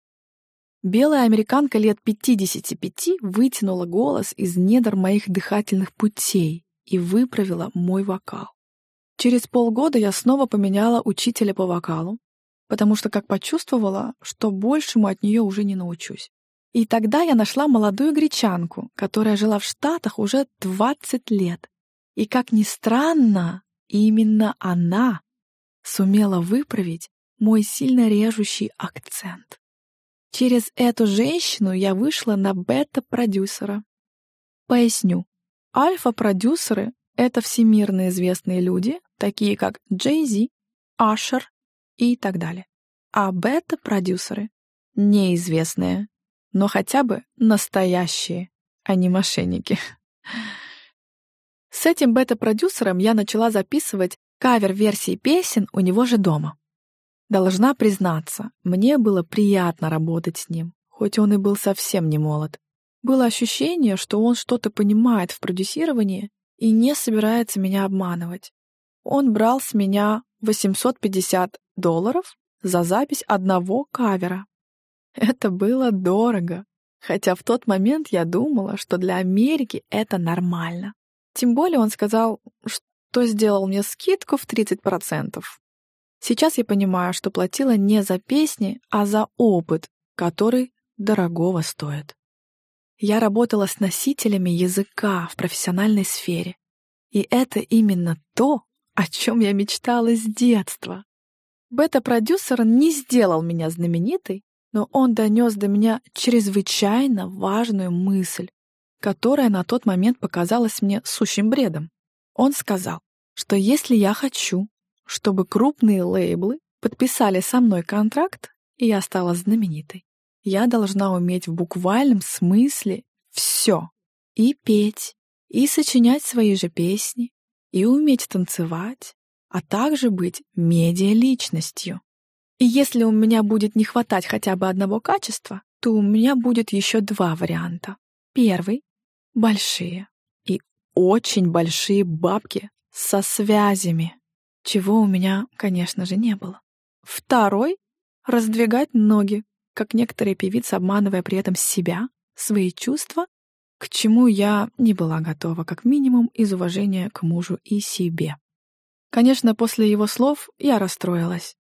Белая американка лет 55 вытянула голос из недр моих дыхательных путей и выправила мой вокал. Через полгода я снова поменяла учителя по вокалу, потому что как почувствовала, что большему от нее уже не научусь. И тогда я нашла молодую гречанку, которая жила в Штатах уже 20 лет. И, как ни странно, именно она сумела выправить мой сильно режущий акцент. Через эту женщину я вышла на бета-продюсера. Поясню. Альфа-продюсеры — это всемирно известные люди, такие как Джей Зи, Ашер и так далее. А бета-продюсеры — неизвестные, но хотя бы настоящие, а не мошенники. С этим бета-продюсером я начала записывать кавер-версии песен у него же дома. Должна признаться, мне было приятно работать с ним, хоть он и был совсем не молод. Было ощущение, что он что-то понимает в продюсировании и не собирается меня обманывать. Он брал с меня 850 долларов за запись одного кавера. Это было дорого, хотя в тот момент я думала, что для Америки это нормально. Тем более он сказал, что сделал мне скидку в 30%. Сейчас я понимаю, что платила не за песни, а за опыт, который дорогого стоит. Я работала с носителями языка в профессиональной сфере. И это именно то, о чем я мечтала с детства. Бета-продюсер не сделал меня знаменитой, но он донес до меня чрезвычайно важную мысль, которая на тот момент показалась мне сущим бредом. Он сказал, что если я хочу, чтобы крупные лейблы подписали со мной контракт, и я стала знаменитой, я должна уметь в буквальном смысле все. И петь, и сочинять свои же песни, и уметь танцевать, а также быть медиа-личностью. И если у меня будет не хватать хотя бы одного качества, то у меня будет еще два варианта. Первый — большие и очень большие бабки со связями, чего у меня, конечно же, не было. Второй — раздвигать ноги, как некоторые певицы, обманывая при этом себя, свои чувства, к чему я не была готова, как минимум из уважения к мужу и себе. Конечно, после его слов я расстроилась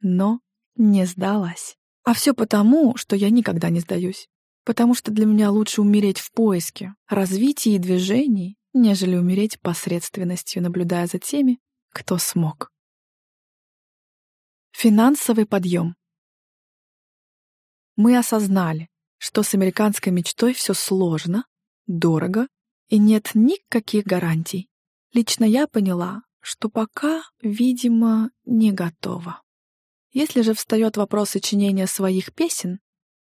но не сдалась. А все потому, что я никогда не сдаюсь. Потому что для меня лучше умереть в поиске, развитии и движении, нежели умереть посредственностью, наблюдая за теми, кто смог. Финансовый подъем. Мы осознали, что с американской мечтой все сложно, дорого и нет никаких гарантий. Лично я поняла, что пока, видимо, не готова. Если же встает вопрос сочинения своих песен,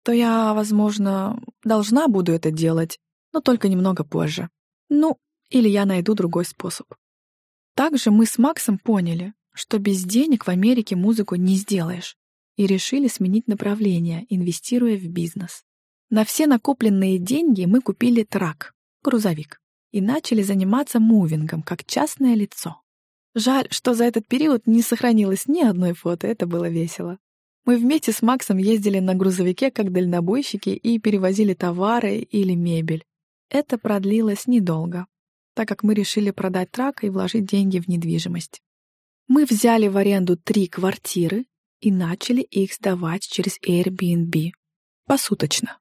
то я, возможно, должна буду это делать, но только немного позже. Ну, или я найду другой способ. Также мы с Максом поняли, что без денег в Америке музыку не сделаешь, и решили сменить направление, инвестируя в бизнес. На все накопленные деньги мы купили трак, грузовик, и начали заниматься мувингом как частное лицо. Жаль, что за этот период не сохранилось ни одной фото, это было весело. Мы вместе с Максом ездили на грузовике как дальнобойщики и перевозили товары или мебель. Это продлилось недолго, так как мы решили продать трак и вложить деньги в недвижимость. Мы взяли в аренду три квартиры и начали их сдавать через Airbnb. Посуточно.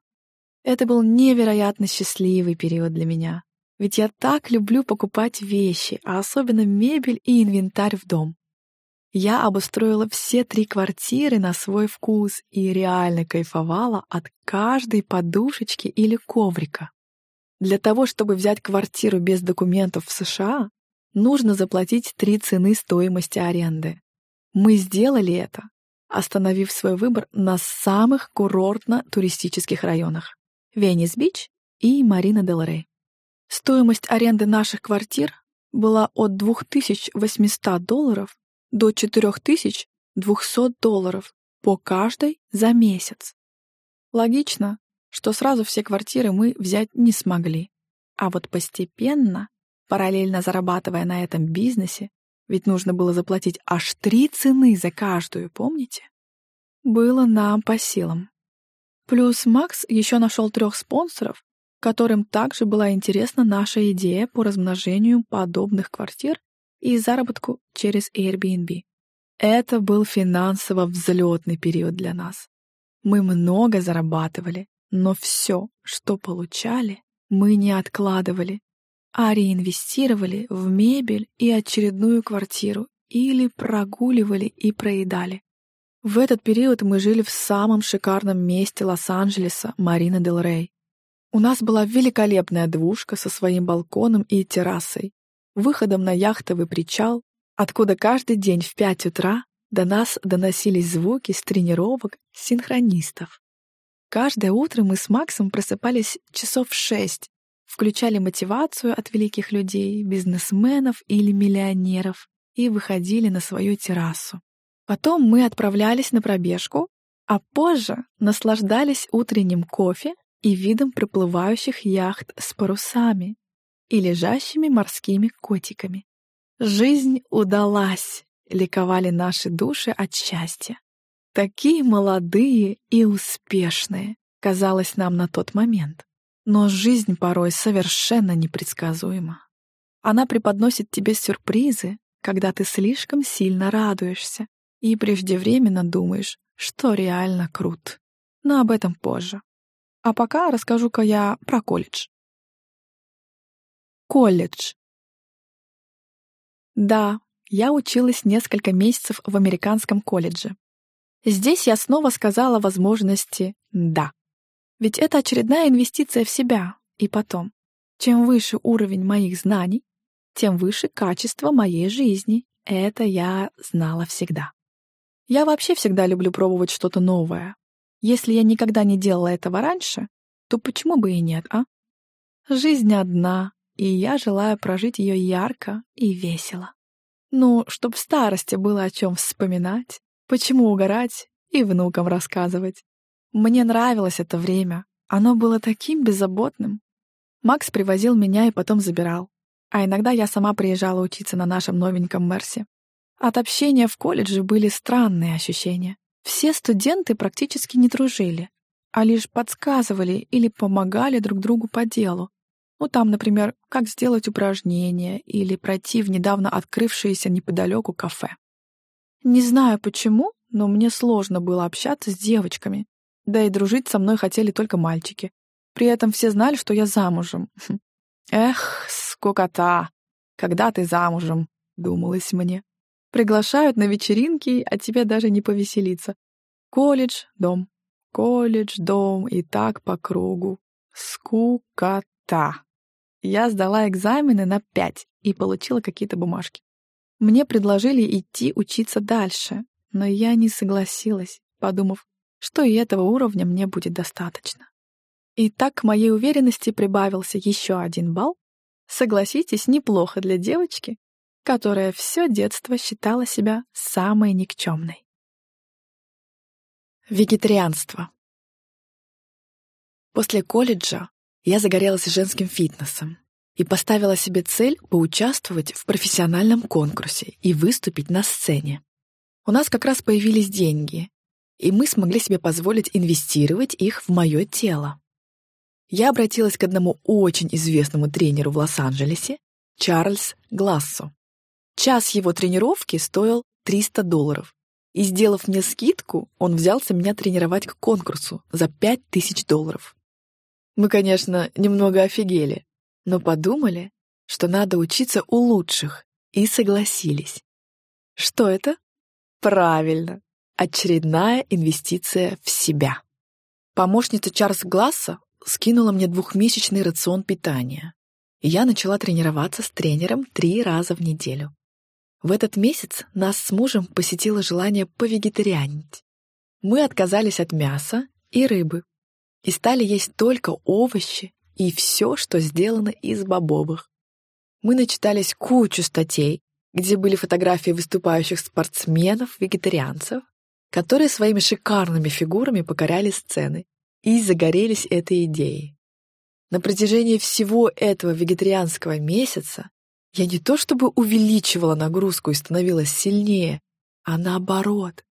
Это был невероятно счастливый период для меня. Ведь я так люблю покупать вещи, а особенно мебель и инвентарь в дом. Я обустроила все три квартиры на свой вкус и реально кайфовала от каждой подушечки или коврика. Для того, чтобы взять квартиру без документов в США, нужно заплатить три цены стоимости аренды. Мы сделали это, остановив свой выбор на самых курортно-туристических районах — Венес-Бич и Марина-Дель-Рей. Стоимость аренды наших квартир была от 2800 долларов до 4200 долларов по каждой за месяц. Логично, что сразу все квартиры мы взять не смогли. А вот постепенно, параллельно зарабатывая на этом бизнесе, ведь нужно было заплатить аж три цены за каждую, помните? Было нам по силам. Плюс Макс еще нашел трех спонсоров, которым также была интересна наша идея по размножению подобных квартир и заработку через Airbnb. Это был финансово взлетный период для нас. Мы много зарабатывали, но все, что получали, мы не откладывали, а реинвестировали в мебель и очередную квартиру или прогуливали и проедали. В этот период мы жили в самом шикарном месте Лос-Анджелеса, Марина Дель Рей. У нас была великолепная двушка со своим балконом и террасой, выходом на яхтовый причал, откуда каждый день в пять утра до нас доносились звуки с тренировок синхронистов. Каждое утро мы с Максом просыпались часов в шесть, включали мотивацию от великих людей, бизнесменов или миллионеров и выходили на свою террасу. Потом мы отправлялись на пробежку, а позже наслаждались утренним кофе и видом проплывающих яхт с парусами и лежащими морскими котиками. Жизнь удалась, ликовали наши души от счастья. Такие молодые и успешные, казалось нам на тот момент. Но жизнь порой совершенно непредсказуема. Она преподносит тебе сюрпризы, когда ты слишком сильно радуешься и преждевременно думаешь, что реально крут. Но об этом позже. А пока расскажу-ка я про колледж. Колледж. Да, я училась несколько месяцев в американском колледже. Здесь я снова сказала возможности «да». Ведь это очередная инвестиция в себя. И потом, чем выше уровень моих знаний, тем выше качество моей жизни. Это я знала всегда. Я вообще всегда люблю пробовать что-то новое. Если я никогда не делала этого раньше, то почему бы и нет, а? Жизнь одна, и я желаю прожить ее ярко и весело. Ну, чтоб в старости было о чем вспоминать, почему угорать и внукам рассказывать. Мне нравилось это время, оно было таким беззаботным. Макс привозил меня и потом забирал. А иногда я сама приезжала учиться на нашем новеньком Мерсе. От общения в колледже были странные ощущения. Все студенты практически не дружили, а лишь подсказывали или помогали друг другу по делу. Ну там, например, как сделать упражнение или пройти в недавно открывшееся неподалеку кафе. Не знаю почему, но мне сложно было общаться с девочками, да и дружить со мной хотели только мальчики. При этом все знали, что я замужем. Эх, скукота! Когда ты замужем? Думалось мне. Приглашают на вечеринки, а тебе даже не повеселиться. Колледж, дом. Колледж, дом, и так по кругу. Скукота. Я сдала экзамены на пять и получила какие-то бумажки. Мне предложили идти учиться дальше, но я не согласилась, подумав, что и этого уровня мне будет достаточно. И так к моей уверенности прибавился еще один балл. Согласитесь, неплохо для девочки, которая все детство считала себя самой никчемной. Вегетарианство. После колледжа я загорелась женским фитнесом и поставила себе цель поучаствовать в профессиональном конкурсе и выступить на сцене. У нас как раз появились деньги, и мы смогли себе позволить инвестировать их в мое тело. Я обратилась к одному очень известному тренеру в Лос-Анджелесе, Чарльз Глассо. Час его тренировки стоил 300 долларов. И, сделав мне скидку, он взялся меня тренировать к конкурсу за 5000 долларов. Мы, конечно, немного офигели, но подумали, что надо учиться у лучших, и согласились. Что это? Правильно, очередная инвестиция в себя. Помощница Чарльз Гласса скинула мне двухмесячный рацион питания, и я начала тренироваться с тренером три раза в неделю. В этот месяц нас с мужем посетило желание повегетарианить. Мы отказались от мяса и рыбы и стали есть только овощи и все, что сделано из бобовых. Мы начитались кучу статей, где были фотографии выступающих спортсменов, вегетарианцев, которые своими шикарными фигурами покоряли сцены и загорелись этой идеей. На протяжении всего этого вегетарианского месяца я не то чтобы увеличивала нагрузку и становилась сильнее, а наоборот.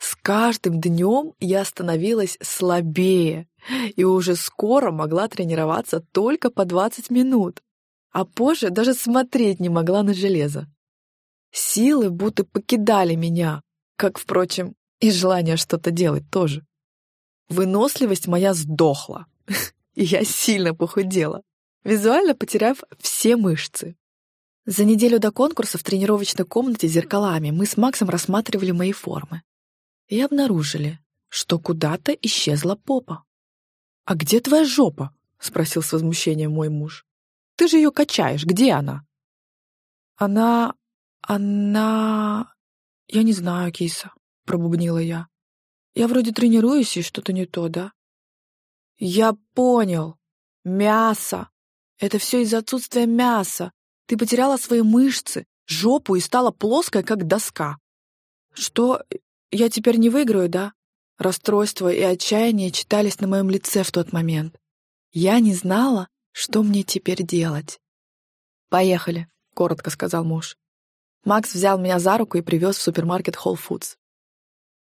С каждым днем я становилась слабее и уже скоро могла тренироваться только по 20 минут, а позже даже смотреть не могла на железо. Силы будто покидали меня, как, впрочем, и желание что-то делать тоже. Выносливость моя сдохла, и я сильно похудела, визуально потеряв все мышцы. За неделю до конкурса в тренировочной комнате зеркалами мы с Максом рассматривали мои формы и обнаружили, что куда-то исчезла попа. «А где твоя жопа?» — спросил с возмущением мой муж. «Ты же ее качаешь, где она?» «Она... она... я не знаю, киса», — пробубнила я. «Я вроде тренируюсь, и что-то не то, да?» «Я понял. Мясо. Это все из-за отсутствия мяса. Ты потеряла свои мышцы, жопу и стала плоской, как доска. Что, я теперь не выиграю, да? Расстройство и отчаяние читались на моем лице в тот момент. Я не знала, что мне теперь делать. «Поехали», — коротко сказал муж. Макс взял меня за руку и привез в супермаркет Whole Foods.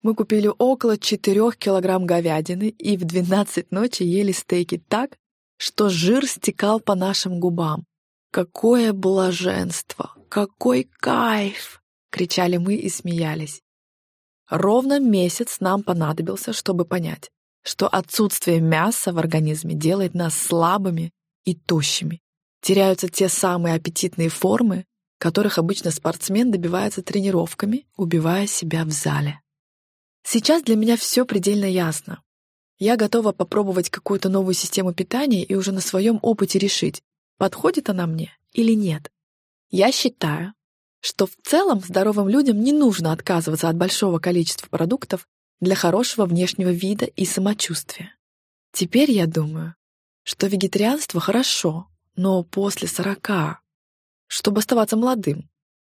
Мы купили около четырех килограмм говядины и в двенадцать ночи ели стейки так, что жир стекал по нашим губам. «Какое блаженство! Какой кайф!» — кричали мы и смеялись. Ровно месяц нам понадобился, чтобы понять, что отсутствие мяса в организме делает нас слабыми и тощими. Теряются те самые аппетитные формы, которых обычно спортсмен добивается тренировками, убивая себя в зале. Сейчас для меня все предельно ясно. Я готова попробовать какую-то новую систему питания и уже на своем опыте решить, подходит она мне или нет. Я считаю, что в целом здоровым людям не нужно отказываться от большого количества продуктов для хорошего внешнего вида и самочувствия. Теперь я думаю, что вегетарианство хорошо, но после сорока, чтобы оставаться молодым.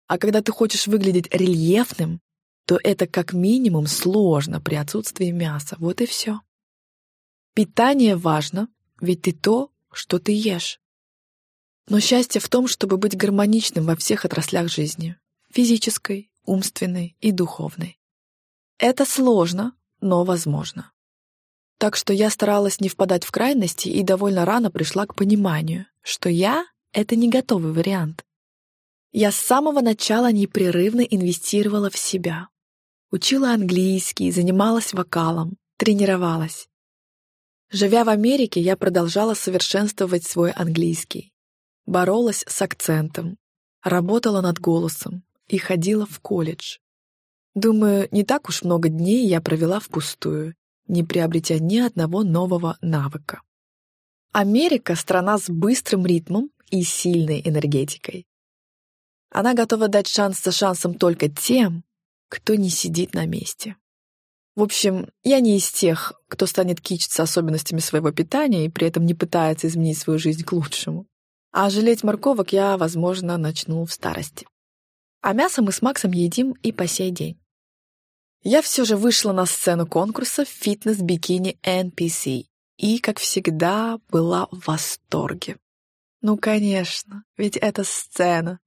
А когда ты хочешь выглядеть рельефным, то это как минимум сложно при отсутствии мяса. Вот и все. Питание важно, ведь ты то, что ты ешь. Но счастье в том, чтобы быть гармоничным во всех отраслях жизни — физической, умственной и духовной. Это сложно, но возможно. Так что я старалась не впадать в крайности и довольно рано пришла к пониманию, что я — это не готовый вариант. Я с самого начала непрерывно инвестировала в себя. Учила английский, занималась вокалом, тренировалась. Живя в Америке, я продолжала совершенствовать свой английский. Боролась с акцентом, работала над голосом и ходила в колледж. Думаю, не так уж много дней я провела впустую, не приобретя ни одного нового навыка. Америка — страна с быстрым ритмом и сильной энергетикой. Она готова дать шанс за шансом только тем, кто не сидит на месте. В общем, я не из тех, кто станет кичиться особенностями своего питания и при этом не пытается изменить свою жизнь к лучшему. А жалеть морковок я, возможно, начну в старости. А мясо мы с Максом едим и по сей день. Я все же вышла на сцену конкурса фитнес-бикини NPC и, как всегда, была в восторге. Ну, конечно, ведь это сцена.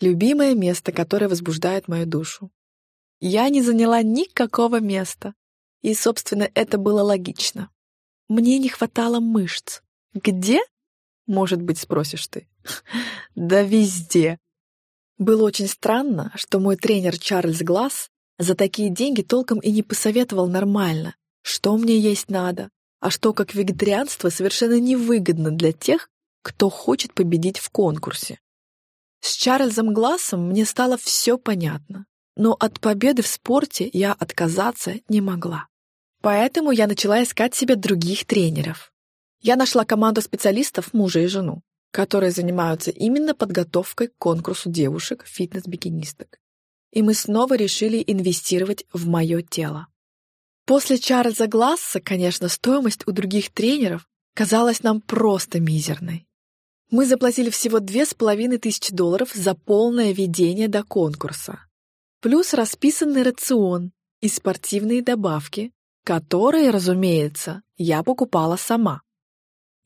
Любимое место, которое возбуждает мою душу. Я не заняла никакого места. И, собственно, это было логично. Мне не хватало мышц. Где? Может быть, спросишь ты. Да везде. Было очень странно, что мой тренер Чарльз Глаз за такие деньги толком и не посоветовал нормально, что мне есть надо, а что как вегетарианство совершенно невыгодно для тех, кто хочет победить в конкурсе. С Чарльзом Глассом мне стало все понятно, но от победы в спорте я отказаться не могла. Поэтому я начала искать себе других тренеров. Я нашла команду специалистов, мужа и жену, которые занимаются именно подготовкой к конкурсу девушек фитнес-бикинисток. И мы снова решили инвестировать в мое тело. После Чарльза Гласса, конечно, стоимость у других тренеров казалась нам просто мизерной. Мы заплатили всего две с половиной тысячи долларов за полное ведение до конкурса. Плюс расписанный рацион и спортивные добавки, которые, разумеется, я покупала сама.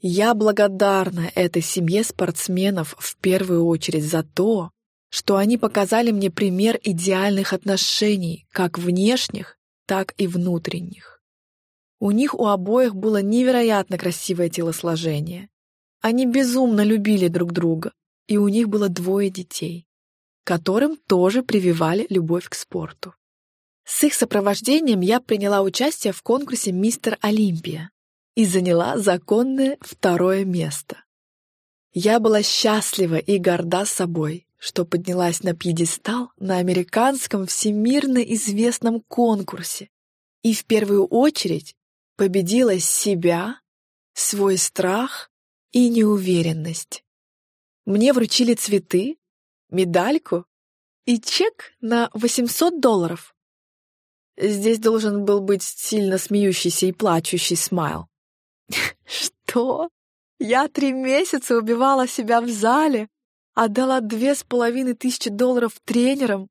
Я благодарна этой семье спортсменов в первую очередь за то, что они показали мне пример идеальных отношений, как внешних, так и внутренних. У них у обоих было невероятно красивое телосложение. Они безумно любили друг друга, и у них было двое детей. которым тоже прививали любовь к спорту. С их сопровождением я приняла участие в конкурсе «Мистер Олимпия» и заняла законное второе место. Я была счастлива и горда собой, что поднялась на пьедестал на американском всемирно известном конкурсе и в первую очередь победила себя, свой страх и неуверенность. Мне вручили цветы, медальку и чек на 800 долларов. Здесь должен был быть сильно смеющийся и плачущий смайл. Что? Я три месяца убивала себя в зале, отдала две с половиной тысячи долларов тренерам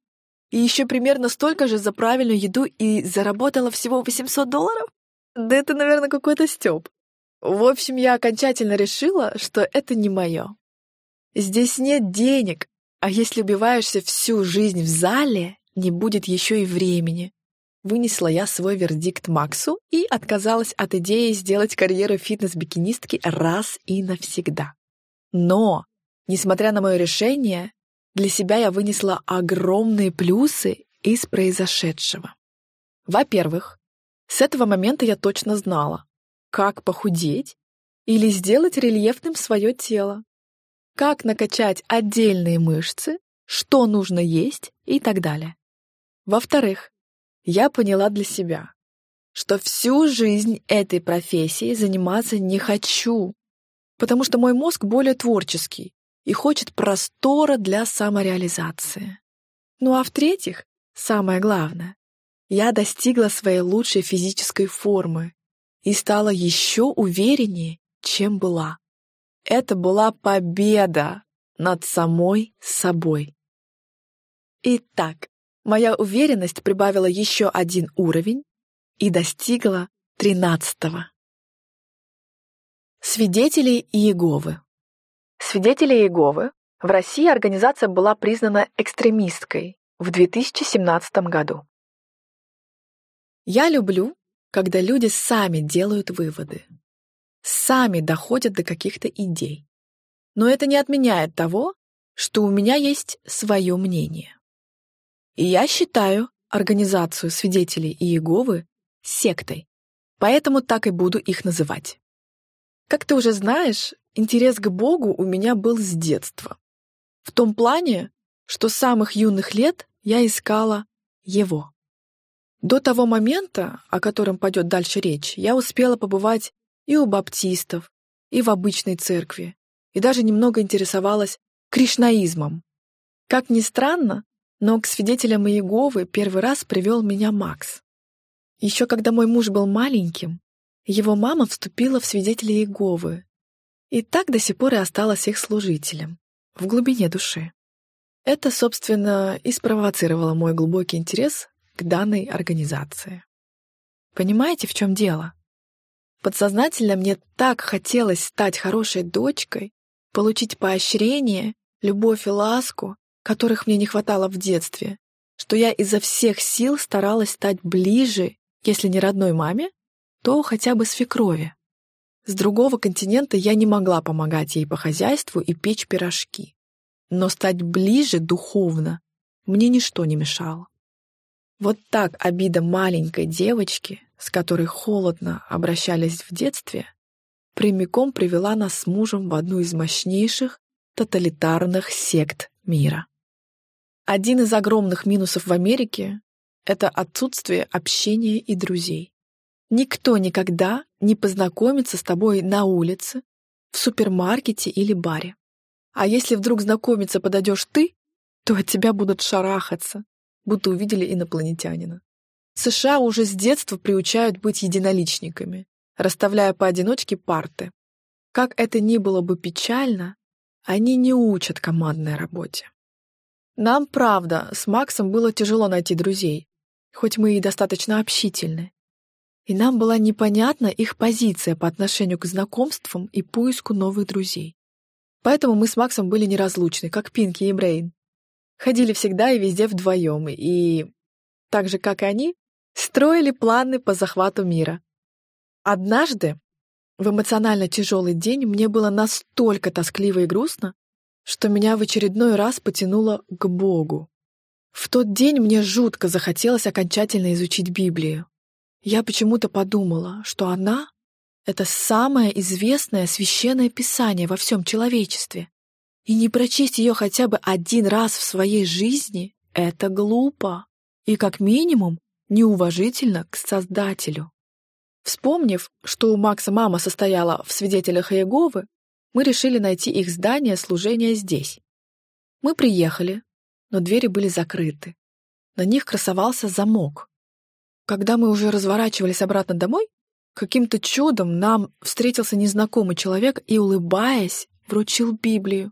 и еще примерно столько же за правильную еду и заработала всего 800 долларов? Да это, наверное, какой-то стёб. В общем, я окончательно решила, что это не мое. Здесь нет денег, а если убиваешься всю жизнь в зале, не будет еще и времени. Вынесла я свой вердикт Максу и отказалась от идеи сделать карьеру фитнес-бикинистки раз и навсегда. Но, несмотря на мое решение, для себя я вынесла огромные плюсы из произошедшего. Во-первых, с этого момента я точно знала, как похудеть или сделать рельефным свое тело, как накачать отдельные мышцы, что нужно есть и так далее. Во-вторых, я поняла для себя, что всю жизнь этой профессией заниматься не хочу, потому что мой мозг более творческий и хочет простора для самореализации. Ну а в-третьих, самое главное, я достигла своей лучшей физической формы и стала еще увереннее, чем была. Это была победа над самой собой. Итак, Моя уверенность прибавила еще один уровень и достигла тринадцатого. Свидетели Иеговы Свидетели Иеговы в России организация была признана экстремисткой в 2017 году. Я люблю, когда люди сами делают выводы, сами доходят до каких-то идей. Но это не отменяет того, что у меня есть свое мнение. Я считаю организацию свидетелей Иеговы сектой, поэтому так и буду их называть. Как ты уже знаешь, интерес к Богу у меня был с детства. В том плане, что с самых юных лет я искала Его. До того момента, о котором пойдет дальше речь, я успела побывать и у баптистов, и в обычной церкви, и даже немного интересовалась кришнаизмом. Как ни странно, но к свидетелям Иеговы первый раз привел меня Макс. Еще когда мой муж был маленьким, его мама вступила в свидетели Иеговы, и так до сих пор и осталась их служителем, в глубине души. Это, собственно, и спровоцировало мой глубокий интерес к данной организации. Понимаете, в чем дело? Подсознательно мне так хотелось стать хорошей дочкой, получить поощрение, любовь и ласку, которых мне не хватало в детстве, что я изо всех сил старалась стать ближе, если не родной маме, то хотя бы свекрови. С другого континента я не могла помогать ей по хозяйству и печь пирожки. Но стать ближе духовно мне ничто не мешало. Вот так обида маленькой девочки, с которой холодно обращались в детстве, прямиком привела нас с мужем в одну из мощнейших тоталитарных сект мира. Один из огромных минусов в Америке — это отсутствие общения и друзей. Никто никогда не познакомится с тобой на улице, в супермаркете или баре. А если вдруг знакомиться подойдешь ты, то от тебя будут шарахаться, будто увидели инопланетянина. США уже с детства приучают быть единоличниками, расставляя поодиночке парты. Как это ни было бы печально, они не учат командной работе. Нам, правда, с Максом было тяжело найти друзей, хоть мы и достаточно общительны. И нам была непонятна их позиция по отношению к знакомствам и поиску новых друзей. Поэтому мы с Максом были неразлучны, как Пинки и Брейн. Ходили всегда и везде вдвоем, и, так же, как и они, строили планы по захвату мира. Однажды, в эмоционально тяжелый день, мне было настолько тоскливо и грустно, что меня в очередной раз потянуло к Богу. В тот день мне жутко захотелось окончательно изучить Библию. Я почему-то подумала, что она — это самое известное священное писание во всем человечестве. И не прочесть ее хотя бы один раз в своей жизни — это глупо. И как минимум неуважительно к Создателю. Вспомнив, что у Макса мама состояла в свидетелях Иеговы, мы решили найти их здание служения здесь. Мы приехали, но двери были закрыты. На них красовался замок. Когда мы уже разворачивались обратно домой, каким-то чудом нам встретился незнакомый человек и, улыбаясь, вручил Библию.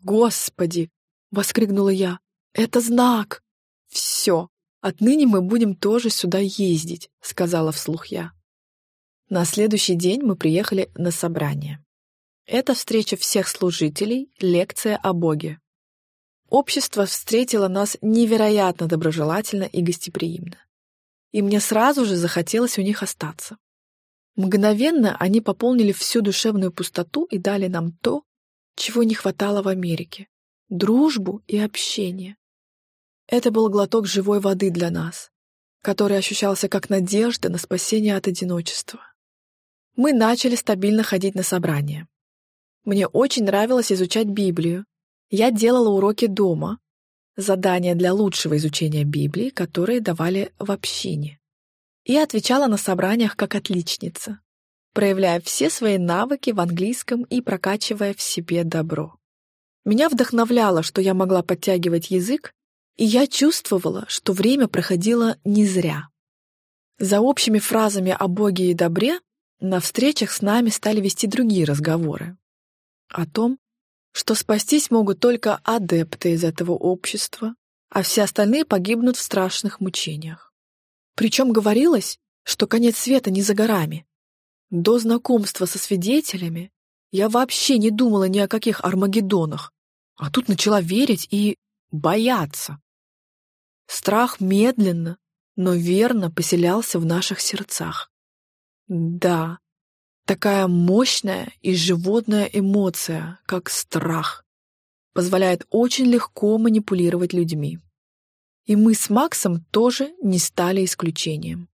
«Господи!» — воскликнула я. «Это знак!» «Все, отныне мы будем тоже сюда ездить», — сказала вслух я. На следующий день мы приехали на собрание. Это встреча всех служителей, лекция о Боге. Общество встретило нас невероятно доброжелательно и гостеприимно. И мне сразу же захотелось у них остаться. Мгновенно они пополнили всю душевную пустоту и дали нам то, чего не хватало в Америке — дружбу и общение. Это был глоток живой воды для нас, который ощущался как надежда на спасение от одиночества. Мы начали стабильно ходить на собрания. Мне очень нравилось изучать Библию. Я делала уроки дома, задания для лучшего изучения Библии, которые давали в общине. И отвечала на собраниях как отличница, проявляя все свои навыки в английском и прокачивая в себе добро. Меня вдохновляло, что я могла подтягивать язык, и я чувствовала, что время проходило не зря. За общими фразами о Боге и добре на встречах с нами стали вести другие разговоры. О том, что спастись могут только адепты из этого общества, а все остальные погибнут в страшных мучениях. Причем говорилось, что конец света не за горами. До знакомства со свидетелями я вообще не думала ни о каких Армагеддонах, а тут начала верить и бояться. Страх медленно, но верно поселялся в наших сердцах. Да, такая мощная и животная эмоция, как страх, позволяет очень легко манипулировать людьми. И мы с Максом тоже не стали исключением.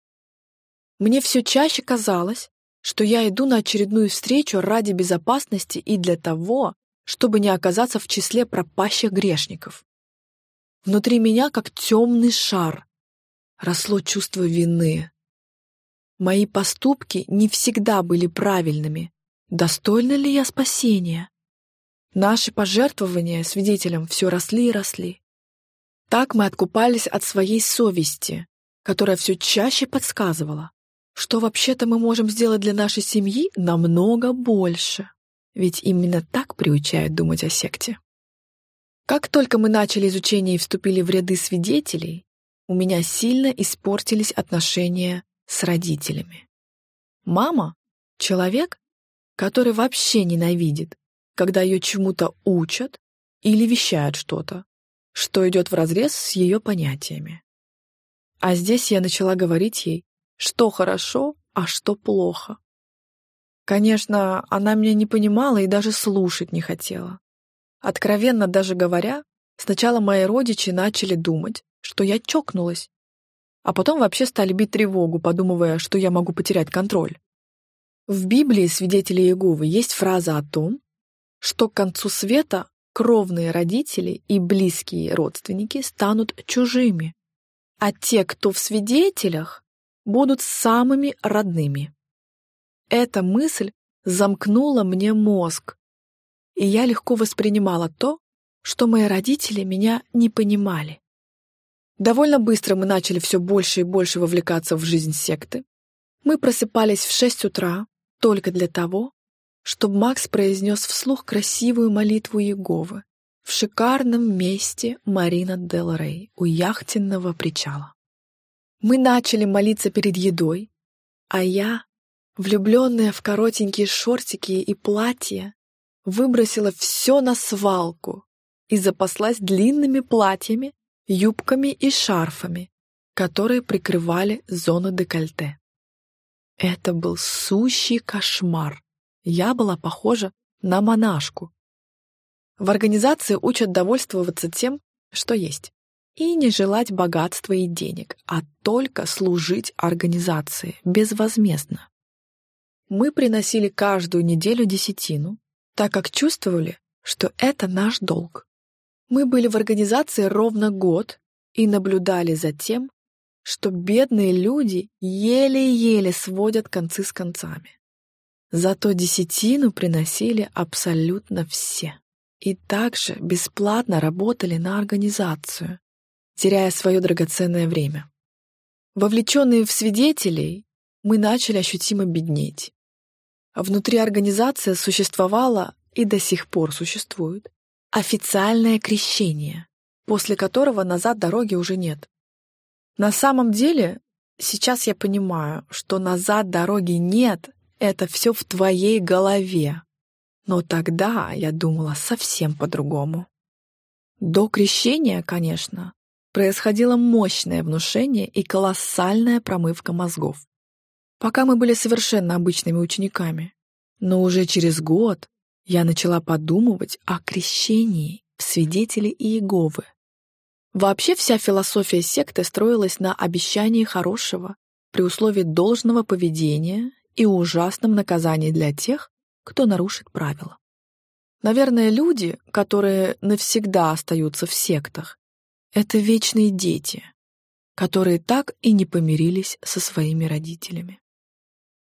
Мне все чаще казалось, что я иду на очередную встречу ради безопасности и для того, чтобы не оказаться в числе пропащих грешников. Внутри меня, как темный шар, росло чувство вины, Мои поступки не всегда были правильными. Достойна ли я спасения? Наши пожертвования свидетелям все росли и росли. Так мы откупались от своей совести, которая все чаще подсказывала, что вообще-то мы можем сделать для нашей семьи намного больше. Ведь именно так приучают думать о секте. Как только мы начали изучение и вступили в ряды свидетелей, у меня сильно испортились отношения с родителями. Мама — человек, который вообще ненавидит, когда ее чему-то учат или вещают что-то, что идет вразрез с ее понятиями. А здесь я начала говорить ей, что хорошо, а что плохо. Конечно, она меня не понимала и даже слушать не хотела. Откровенно даже говоря, сначала мои родичи начали думать, что я чокнулась, а потом вообще стали бить тревогу, подумывая, что я могу потерять контроль. В Библии свидетелей Иеговы есть фраза о том, что к концу света кровные родители и близкие родственники станут чужими, а те, кто в свидетелях, будут самыми родными. Эта мысль замкнула мне мозг, и я легко воспринимала то, что мои родители меня не понимали. Довольно быстро мы начали все больше и больше вовлекаться в жизнь секты. Мы просыпались в шесть утра только для того, чтобы Макс произнес вслух красивую молитву Еговы в шикарном месте Марина Дел Рей у яхтенного причала. Мы начали молиться перед едой, а я, влюбленная в коротенькие шортики и платья, выбросила все на свалку и запаслась длинными платьями юбками и шарфами, которые прикрывали зону декольте. Это был сущий кошмар. Я была похожа на монашку. В организации учат довольствоваться тем, что есть, и не желать богатства и денег, а только служить организации безвозмездно. Мы приносили каждую неделю десятину, так как чувствовали, что это наш долг. Мы были в организации ровно год и наблюдали за тем, что бедные люди еле-еле сводят концы с концами. Зато десятину приносили абсолютно все. И также бесплатно работали на организацию, теряя свое драгоценное время. Вовлеченные в свидетелей, мы начали ощутимо беднеть. Внутри организации существовало и до сих пор существует официальное крещение, после которого назад дороги уже нет. На самом деле, сейчас я понимаю, что назад дороги нет, это все в твоей голове. Но тогда я думала совсем по-другому. До крещения, конечно, происходило мощное внушение и колоссальная промывка мозгов. Пока мы были совершенно обычными учениками. Но уже через год я начала подумывать о крещении в свидетели Иеговы. Вообще вся философия секты строилась на обещании хорошего при условии должного поведения и ужасном наказании для тех, кто нарушит правила. Наверное, люди, которые навсегда остаются в сектах, это вечные дети, которые так и не помирились со своими родителями.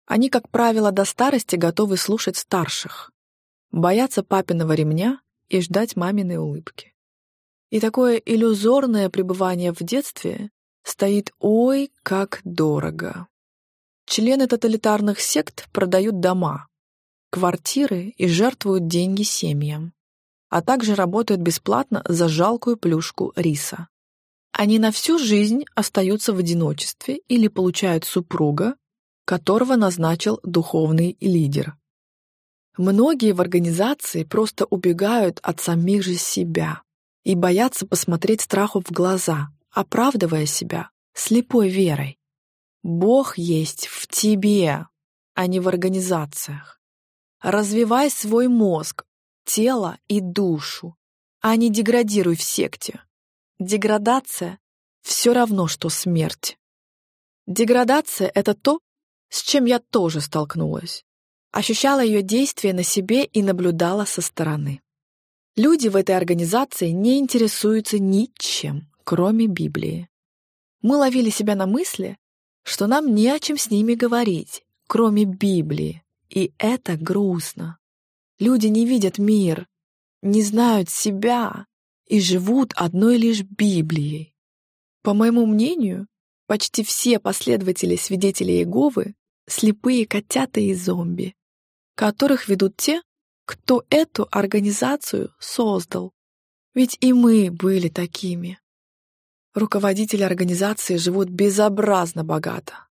Они, как правило, до старости готовы слушать старших, бояться папиного ремня и ждать маминой улыбки. И такое иллюзорное пребывание в детстве стоит ой, как дорого. Члены тоталитарных сект продают дома, квартиры и жертвуют деньги семьям, а также работают бесплатно за жалкую плюшку риса. Они на всю жизнь остаются в одиночестве или получают супруга, которого назначил духовный лидер. Многие в организации просто убегают от самих же себя, и боятся посмотреть страху в глаза, оправдывая себя слепой верой. Бог есть в тебе, а не в организациях. Развивай свой мозг, тело и душу, а не деградируй в секте. Деградация — все равно, что смерть. Деградация — это то, с чем я тоже столкнулась. Ощущала ее действие на себе и наблюдала со стороны. Люди в этой организации не интересуются ничем, кроме Библии. Мы ловили себя на мысли, что нам не о чем с ними говорить, кроме Библии, и это грустно. Люди не видят мир, не знают себя и живут одной лишь Библией. По моему мнению, почти все последователи свидетелей Иеговы — слепые котята и зомби, которых ведут те, кто эту организацию создал. Ведь и мы были такими. Руководители организации живут безобразно богато,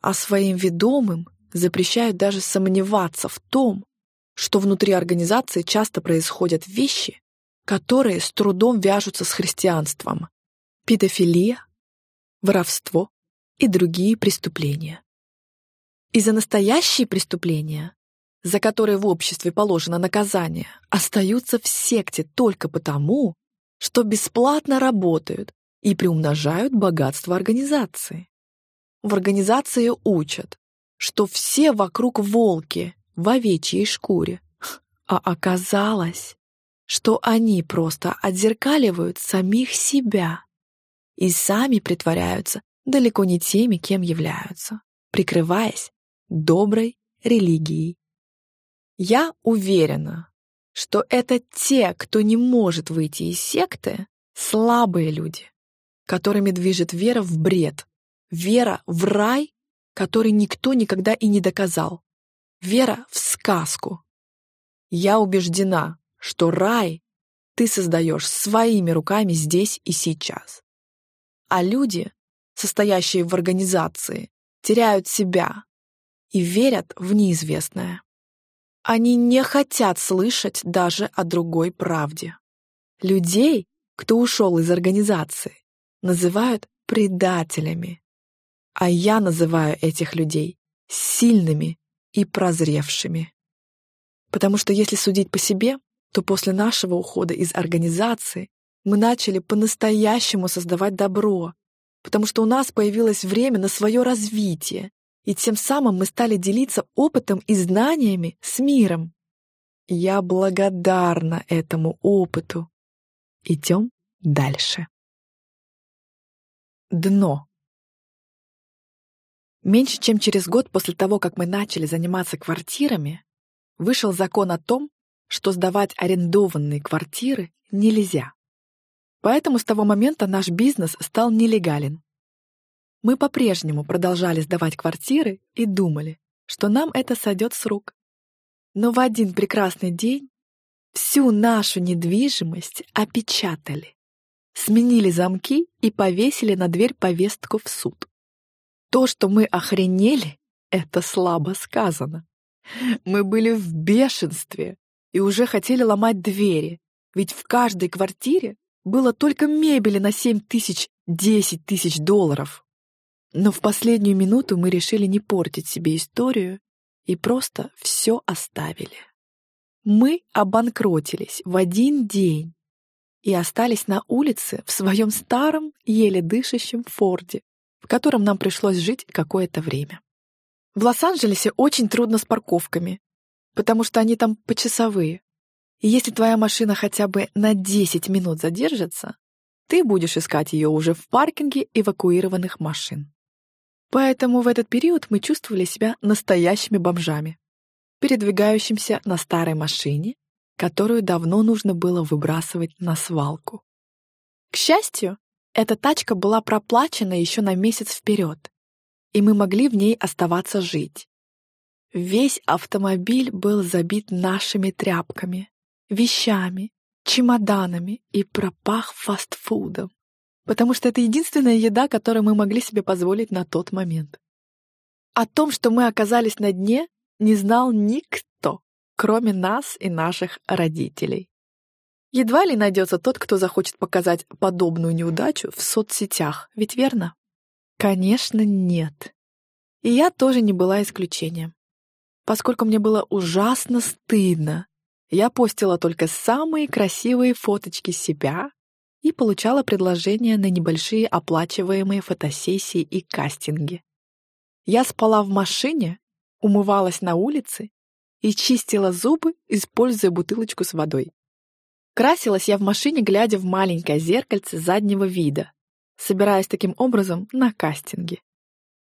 а своим ведомым запрещают даже сомневаться в том, что внутри организации часто происходят вещи, которые с трудом вяжутся с христианством. Педофилия, воровство и другие преступления. И за настоящие преступления за которые в обществе положено наказание, остаются в секте только потому, что бесплатно работают и приумножают богатство организации. В организации учат, что все вокруг волки в овечьей шкуре, а оказалось, что они просто отзеркаливают самих себя и сами притворяются далеко не теми, кем являются, прикрываясь доброй религией я уверена, что это те, кто не может выйти из секты, слабые люди, которыми движет вера в бред, вера в рай, который никто никогда и не доказал, вера в сказку. Я убеждена, что рай ты создаешь своими руками здесь и сейчас. А люди, состоящие в организации, теряют себя и верят в неизвестное. Они не хотят слышать даже о другой правде. Людей, кто ушел из организации, называют предателями. А я называю этих людей сильными и прозревшими. Потому что если судить по себе, то после нашего ухода из организации мы начали по-настоящему создавать добро, потому что у нас появилось время на свое развитие, и тем самым мы стали делиться опытом и знаниями с миром. Я благодарна этому опыту. Идем дальше. Дно. Меньше чем через год после того, как мы начали заниматься квартирами, вышел закон о том, что сдавать арендованные квартиры нельзя. Поэтому с того момента наш бизнес стал нелегален. Мы по-прежнему продолжали сдавать квартиры и думали, что нам это сойдет с рук. Но в один прекрасный день всю нашу недвижимость опечатали, сменили замки и повесили на дверь повестку в суд. То, что мы охренели, это слабо сказано. Мы были в бешенстве и уже хотели ломать двери, ведь в каждой квартире было только мебели на 7 тысяч, 10 тысяч долларов. Но в последнюю минуту мы решили не портить себе историю и просто все оставили. Мы обанкротились в один день и остались на улице в своем старом, еле дышащем Форде, в котором нам пришлось жить какое-то время. В Лос-Анджелесе очень трудно с парковками, потому что они там почасовые. И если твоя машина хотя бы на 10 минут задержится, ты будешь искать ее уже в паркинге эвакуированных машин. Поэтому в этот период мы чувствовали себя настоящими бомжами, передвигающимся на старой машине, которую давно нужно было выбрасывать на свалку. К счастью, эта тачка была проплачена еще на месяц вперед, и мы могли в ней оставаться жить. Весь автомобиль был забит нашими тряпками, вещами, чемоданами и пропах фастфудом, потому что это единственная еда, которую мы могли себе позволить на тот момент. О том, что мы оказались на дне, не знал никто, кроме нас и наших родителей. Едва ли найдется тот, кто захочет показать подобную неудачу в соцсетях, ведь верно? Конечно, нет. И я тоже не была исключением. Поскольку мне было ужасно стыдно я постила только самые красивые фоточки себя и получала предложения на небольшие оплачиваемые фотосессии и кастинги. Я спала в машине, умывалась на улице и чистила зубы, используя бутылочку с водой. Красилась я в машине, глядя в маленькое зеркальце заднего вида, собираясь таким образом на кастинге.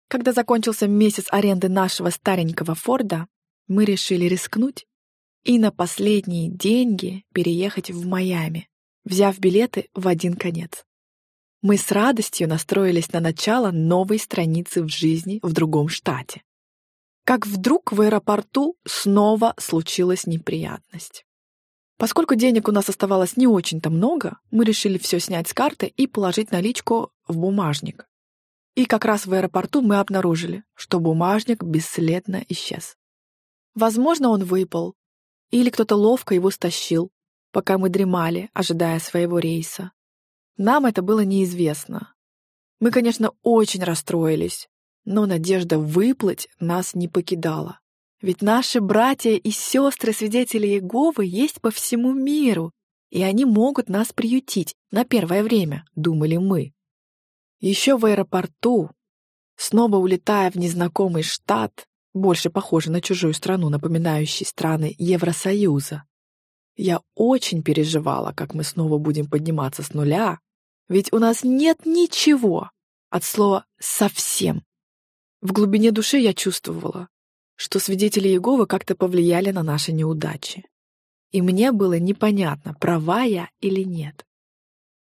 Когда закончился месяц аренды нашего старенького Форда, мы решили рискнуть и на последние деньги переехать в Майами, взяв билеты в один конец. Мы с радостью настроились на начало новой страницы в жизни в другом штате. Как вдруг в аэропорту снова случилась неприятность. Поскольку денег у нас оставалось не очень-то много, мы решили все снять с карты и положить наличку в бумажник. И как раз в аэропорту мы обнаружили, что бумажник бесследно исчез. Возможно, он выпал, или кто-то ловко его стащил, пока мы дремали, ожидая своего рейса. Нам это было неизвестно. Мы, конечно, очень расстроились, но надежда выплыть нас не покидала. Ведь наши братья и сестры свидетели Иеговы есть по всему миру, и они могут нас приютить на первое время, думали мы. Еще в аэропорту, снова улетая в незнакомый штат, больше похожа на чужую страну, напоминающей страны Евросоюза. Я очень переживала, как мы снова будем подниматься с нуля, ведь у нас нет ничего от слова «совсем». В глубине души я чувствовала, что свидетели Иеговы как-то повлияли на наши неудачи. И мне было непонятно, права я или нет.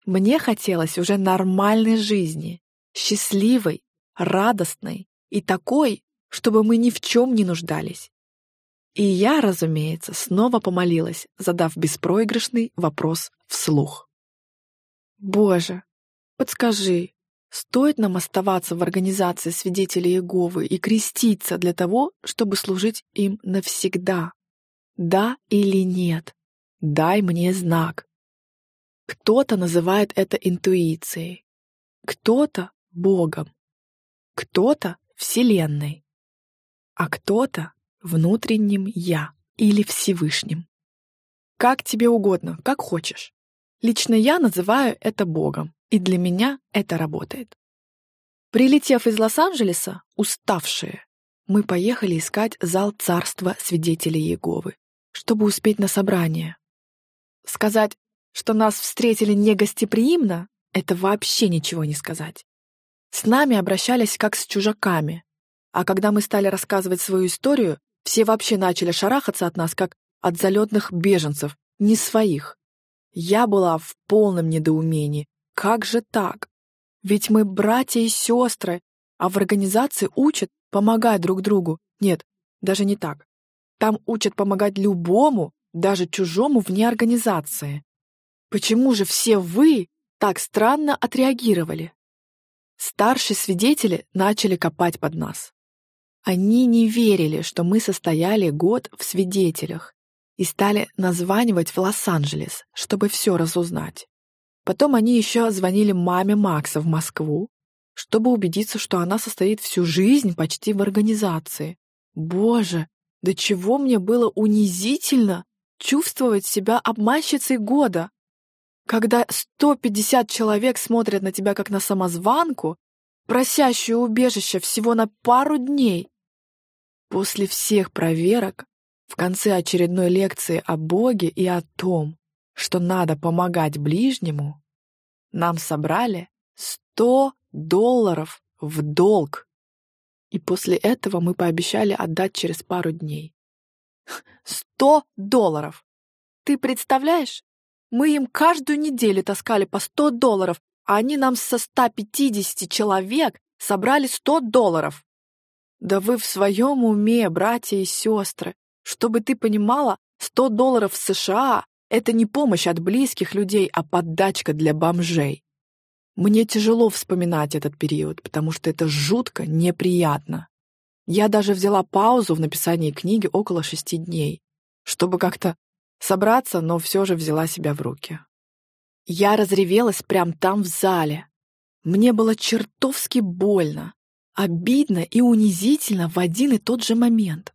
Мне хотелось уже нормальной жизни, счастливой, радостной и такой, чтобы мы ни в чем не нуждались. И я, разумеется, снова помолилась, задав беспроигрышный вопрос вслух. «Боже, подскажи, стоит нам оставаться в организации свидетелей Иеговы и креститься для того, чтобы служить им навсегда? Да или нет? Дай мне знак». Кто-то называет это интуицией, кто-то — Богом, кто-то — Вселенной а кто-то — внутренним «я» или Всевышним. Как тебе угодно, как хочешь. Лично я называю это Богом, и для меня это работает. Прилетев из Лос-Анджелеса, уставшие, мы поехали искать зал царства свидетелей Иеговы, чтобы успеть на собрание. Сказать, что нас встретили негостеприимно, это вообще ничего не сказать. С нами обращались как с чужаками, а когда мы стали рассказывать свою историю, все вообще начали шарахаться от нас, как от залетных беженцев, не своих. Я была в полном недоумении. Как же так? Ведь мы братья и сестры, а в организации учат помогать друг другу. Нет, даже не так. Там учат помогать любому, даже чужому вне организации. Почему же все вы так странно отреагировали? Старшие свидетели начали копать под нас. Они не верили, что мы состояли год в свидетелях и стали названивать в Лос-Анджелес, чтобы все разузнать. Потом они еще звонили маме Макса в Москву, чтобы убедиться, что она состоит всю жизнь почти в организации. Боже, до чего мне было унизительно чувствовать себя обманщицей года, когда 150 человек смотрят на тебя как на самозванку, просящую убежище всего на пару дней. После всех проверок, в конце очередной лекции о Боге и о том, что надо помогать ближнему, нам собрали 100 долларов в долг. И после этого мы пообещали отдать через пару дней. Сто долларов! Ты представляешь? Мы им каждую неделю таскали по сто долларов, а они нам со 150 человек собрали 100 долларов. Да вы в своем уме, братья и сестры. Чтобы ты понимала, 100 долларов США — это не помощь от близких людей, а поддачка для бомжей. Мне тяжело вспоминать этот период, потому что это жутко неприятно. Я даже взяла паузу в написании книги около шести дней, чтобы как-то собраться, но все же взяла себя в руки. Я разревелась прямо там в зале. Мне было чертовски больно, обидно и унизительно в один и тот же момент.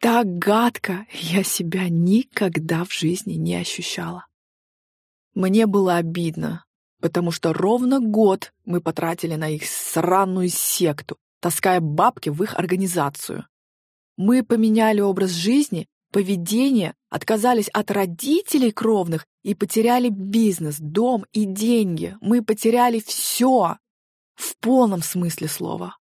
Так гадко я себя никогда в жизни не ощущала. Мне было обидно, потому что ровно год мы потратили на их сраную секту, таская бабки в их организацию. Мы поменяли образ жизни, поведение, отказались от родителей кровных и потеряли бизнес, дом и деньги. Мы потеряли все. В полном смысле слова.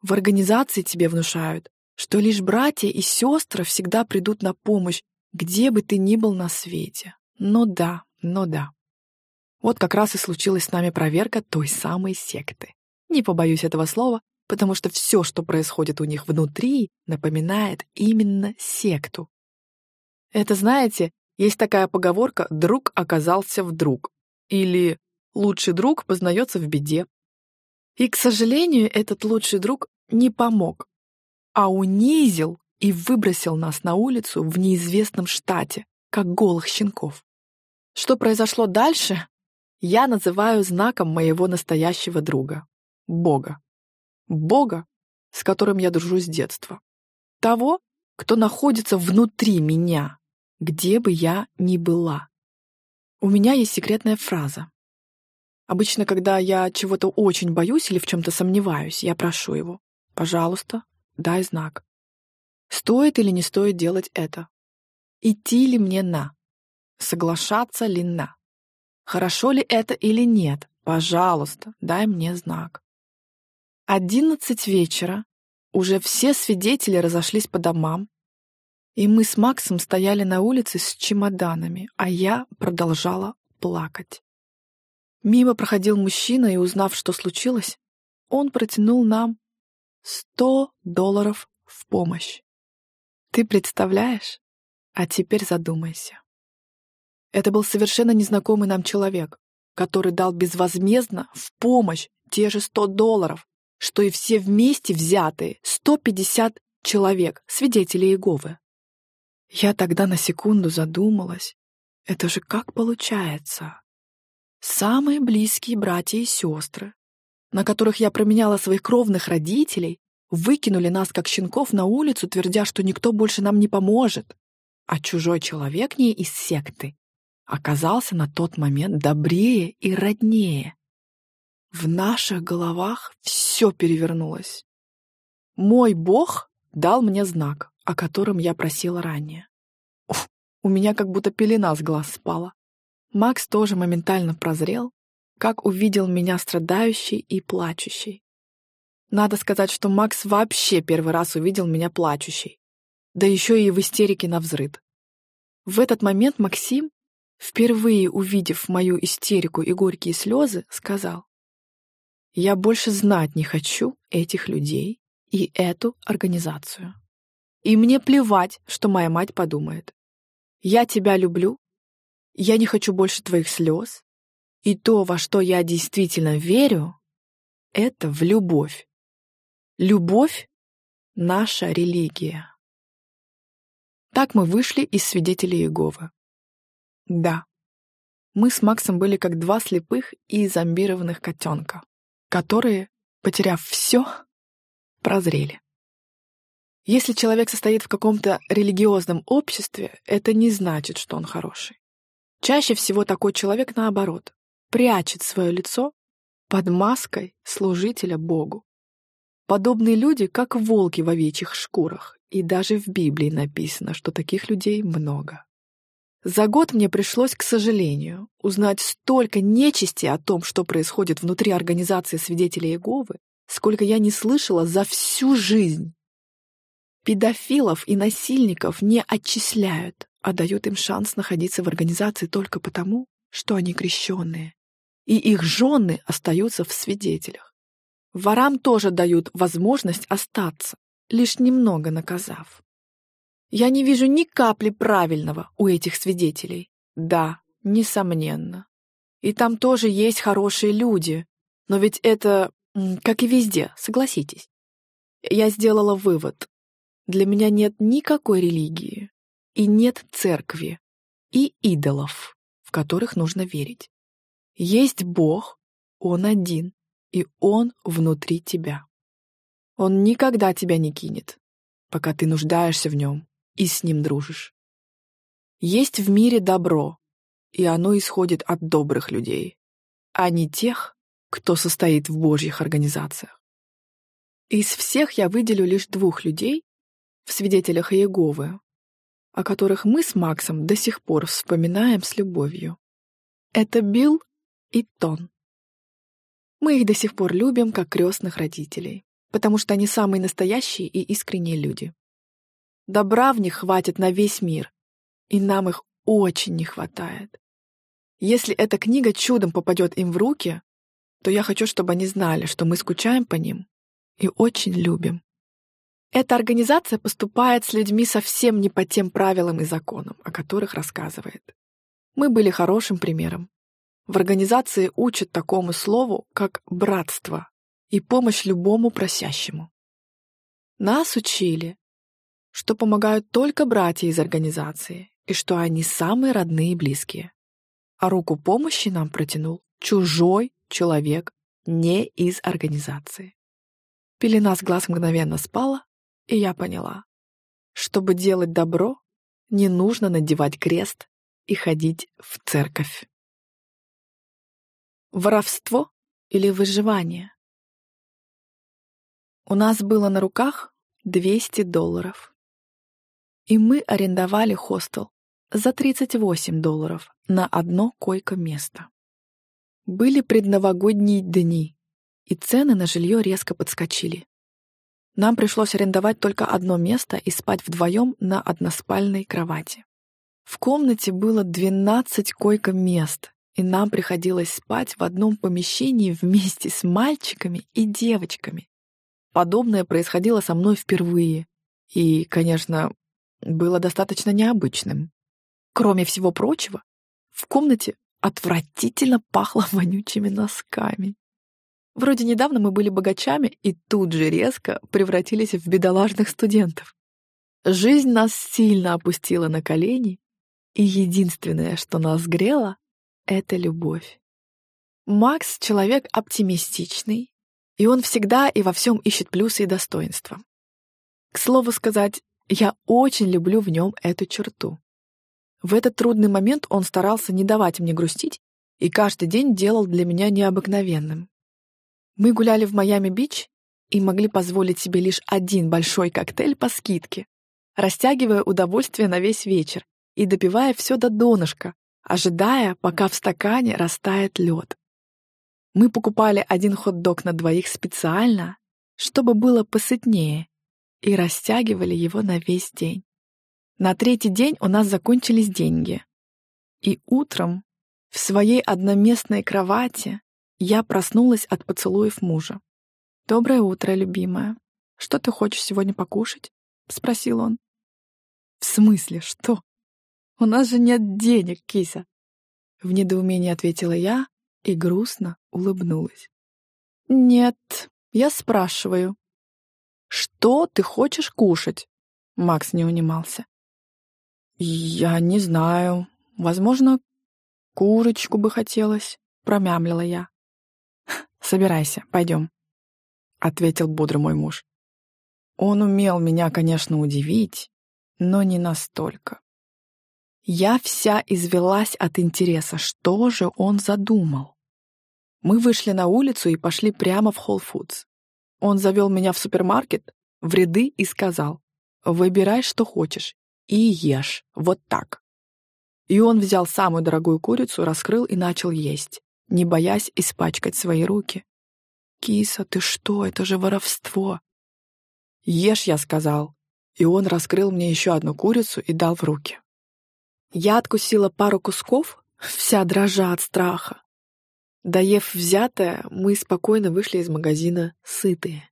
В организации тебе внушают, что лишь братья и сестры всегда придут на помощь, где бы ты ни был на свете. Ну да, ну да. Вот как раз и случилась с нами проверка той самой секты. Не побоюсь этого слова, потому что все, что происходит у них внутри, напоминает именно секту. Это, знаете, есть такая поговорка «друг оказался вдруг» или «лучший друг познается в беде». И, к сожалению, этот лучший друг не помог, а унизил и выбросил нас на улицу в неизвестном штате, как голых щенков. Что произошло дальше, я называю знаком моего настоящего друга — Бога. Бога, с которым я дружу с детства. Того, кто находится внутри меня, где бы я ни была. У меня есть секретная фраза. Обычно, когда я чего-то очень боюсь или в чем-то сомневаюсь, я прошу его, пожалуйста, дай знак. Стоит или не стоит делать это? Идти ли мне на? Соглашаться ли на? Хорошо ли это или нет? Пожалуйста, дай мне знак. Одиннадцать вечера. Уже все свидетели разошлись по домам. И мы с Максом стояли на улице с чемоданами, а я продолжала плакать. Мимо проходил мужчина, и, узнав, что случилось, он протянул нам сто долларов в помощь. Ты представляешь? А теперь задумайся. Это был совершенно незнакомый нам человек, который дал безвозмездно в помощь те же 100 долларов, что и все вместе взятые 150 человек, свидетели Иеговы. Я тогда на секунду задумалась, это же как получается? Самые близкие братья и сестры, на которых я променяла своих кровных родителей, выкинули нас как щенков на улицу, твердя, что никто больше нам не поможет. а чужой человек не из секты оказался на тот момент добрее и роднее. В наших головах все перевернулось. Мой бог дал мне знак, о котором я просила ранее. Уф, у меня как будто пелена с глаз спала. Макс тоже моментально прозрел, как увидел меня страдающей и плачущей. Надо сказать, что Макс вообще первый раз увидел меня плачущей, да еще и в истерике на взрыд. В этот момент Максим, впервые увидев мою истерику и горькие слезы, сказал, «Я больше знать не хочу этих людей и эту организацию. И мне плевать, что моя мать подумает. Я тебя люблю, я не хочу больше твоих слез, и то, во что я действительно верю, это в любовь. Любовь — наша религия. Так мы вышли из свидетелей Иеговы. Да, мы с Максом были как два слепых и зомбированных котенка, которые, потеряв все, прозрели. Если человек состоит в каком-то религиозном обществе, это не значит, что он хороший. Чаще всего такой человек, наоборот, прячет свое лицо под маской служителя Богу. Подобные люди, как волки в овечьих шкурах, и даже в Библии написано, что таких людей много. За год мне пришлось, к сожалению, узнать столько нечисти о том, что происходит внутри организации свидетелей Иеговы, сколько я не слышала за всю жизнь. Педофилов и насильников не отчисляют, а дают им шанс находиться в организации только потому, что они крещенные. И их жены остаются в свидетелях. Ворам тоже дают возможность остаться, лишь немного наказав. Я не вижу ни капли правильного у этих свидетелей. Да, несомненно. И там тоже есть хорошие люди, но ведь это как и везде, согласитесь. Я сделала вывод. Для меня нет никакой религии, и нет церкви, и идолов, в которых нужно верить. Есть Бог, Он один, и Он внутри тебя. Он никогда тебя не кинет, пока ты нуждаешься в нем и с ним дружишь. Есть в мире добро, и оно исходит от добрых людей, а не тех, кто состоит в божьих организациях. Из всех я выделю лишь двух людей в свидетелях Иеговы, о которых мы с Максом до сих пор вспоминаем с любовью. Это Билл и Тон. Мы их до сих пор любим как крестных родителей, потому что они самые настоящие и искренние люди. Добра в них хватит на весь мир, и нам их очень не хватает. Если эта книга чудом попадет им в руки, то я хочу, чтобы они знали, что мы скучаем по ним и очень любим. Эта организация поступает с людьми совсем не по тем правилам и законам, о которых рассказывает. Мы были хорошим примером. В организации учат такому слову, как «братство» и помощь любому просящему. Нас учили, что помогают только братья из организации и что они самые родные и близкие. А руку помощи нам протянул чужой человек не из организации. Пелена с глаз мгновенно спала, и я поняла. Чтобы делать добро, не нужно надевать крест и ходить в церковь. Воровство или выживание? У нас было на руках 200 долларов. И мы арендовали хостел за 38 долларов на одно койко-место. Были предновогодние дни, и цены на жилье резко подскочили. Нам пришлось арендовать только одно место и спать вдвоем на односпальной кровати. В комнате было 12 койко-мест, и нам приходилось спать в одном помещении вместе с мальчиками и девочками. Подобное происходило со мной впервые, и, конечно, было достаточно необычным. Кроме всего прочего, в комнате отвратительно пахло вонючими носками. Вроде недавно мы были богачами и тут же резко превратились в бедолажных студентов. Жизнь нас сильно опустила на колени, и единственное, что нас грело, — это любовь. Макс — человек оптимистичный, и он всегда и во всем ищет плюсы и достоинства. К слову сказать, Я очень люблю в нем эту черту. В этот трудный момент он старался не давать мне грустить и каждый день делал для меня необыкновенным. Мы гуляли в Майами-Бич и могли позволить себе лишь один большой коктейль по скидке, растягивая удовольствие на весь вечер и допивая все до донышка, ожидая, пока в стакане растает лед. Мы покупали один хот-дог на двоих специально, чтобы было посытнее, и растягивали его на весь день. На третий день у нас закончились деньги. И утром в своей одноместной кровати я проснулась от поцелуев мужа. «Доброе утро, любимая. Что ты хочешь сегодня покушать?» — спросил он. «В смысле, что? У нас же нет денег, кися!» В недоумении ответила я и грустно улыбнулась. «Нет, я спрашиваю, что ты хочешь кушать?» Макс не унимался. «Я не знаю. Возможно, курочку бы хотелось», — промямлила я. «Собирайся, пойдем», — ответил бодро мой муж. Он умел меня, конечно, удивить, но не настолько. Я вся извелась от интереса, что же он задумал. Мы вышли на улицу и пошли прямо в Whole Foods. Он завел меня в супермаркет, в ряды и сказал, «Выбирай, что хочешь, и ешь, вот так». И он взял самую дорогую курицу, раскрыл и начал есть, не боясь испачкать свои руки. «Киса, ты что? Это же воровство!» «Ешь», — я сказал, и он раскрыл мне еще одну курицу и дал в руки. Я откусила пару кусков, вся дрожа от страха, Доев взятое, мы спокойно вышли из магазина сытые.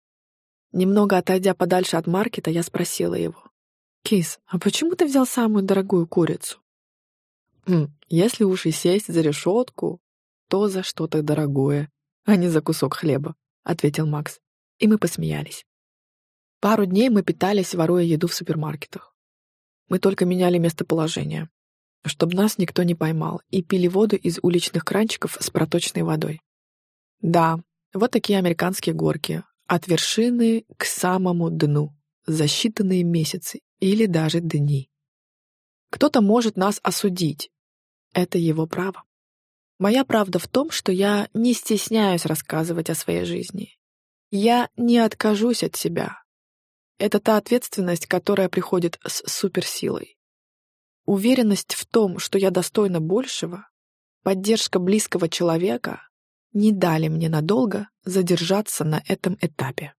Немного отойдя подальше от маркета, я спросила его. «Кис, а почему ты взял самую дорогую курицу?» «Хм, «Если уж и сесть за решетку, то за что-то дорогое, а не за кусок хлеба», — ответил Макс. И мы посмеялись. Пару дней мы питались, воруя еду в супермаркетах. Мы только меняли местоположение чтобы нас никто не поймал, и пили воду из уличных кранчиков с проточной водой. Да, вот такие американские горки, от вершины к самому дну, за считанные месяцы или даже дни. Кто-то может нас осудить. Это его право. Моя правда в том, что я не стесняюсь рассказывать о своей жизни. Я не откажусь от себя. Это та ответственность, которая приходит с суперсилой. Уверенность в том, что я достойна большего, поддержка близкого человека не дали мне надолго задержаться на этом этапе.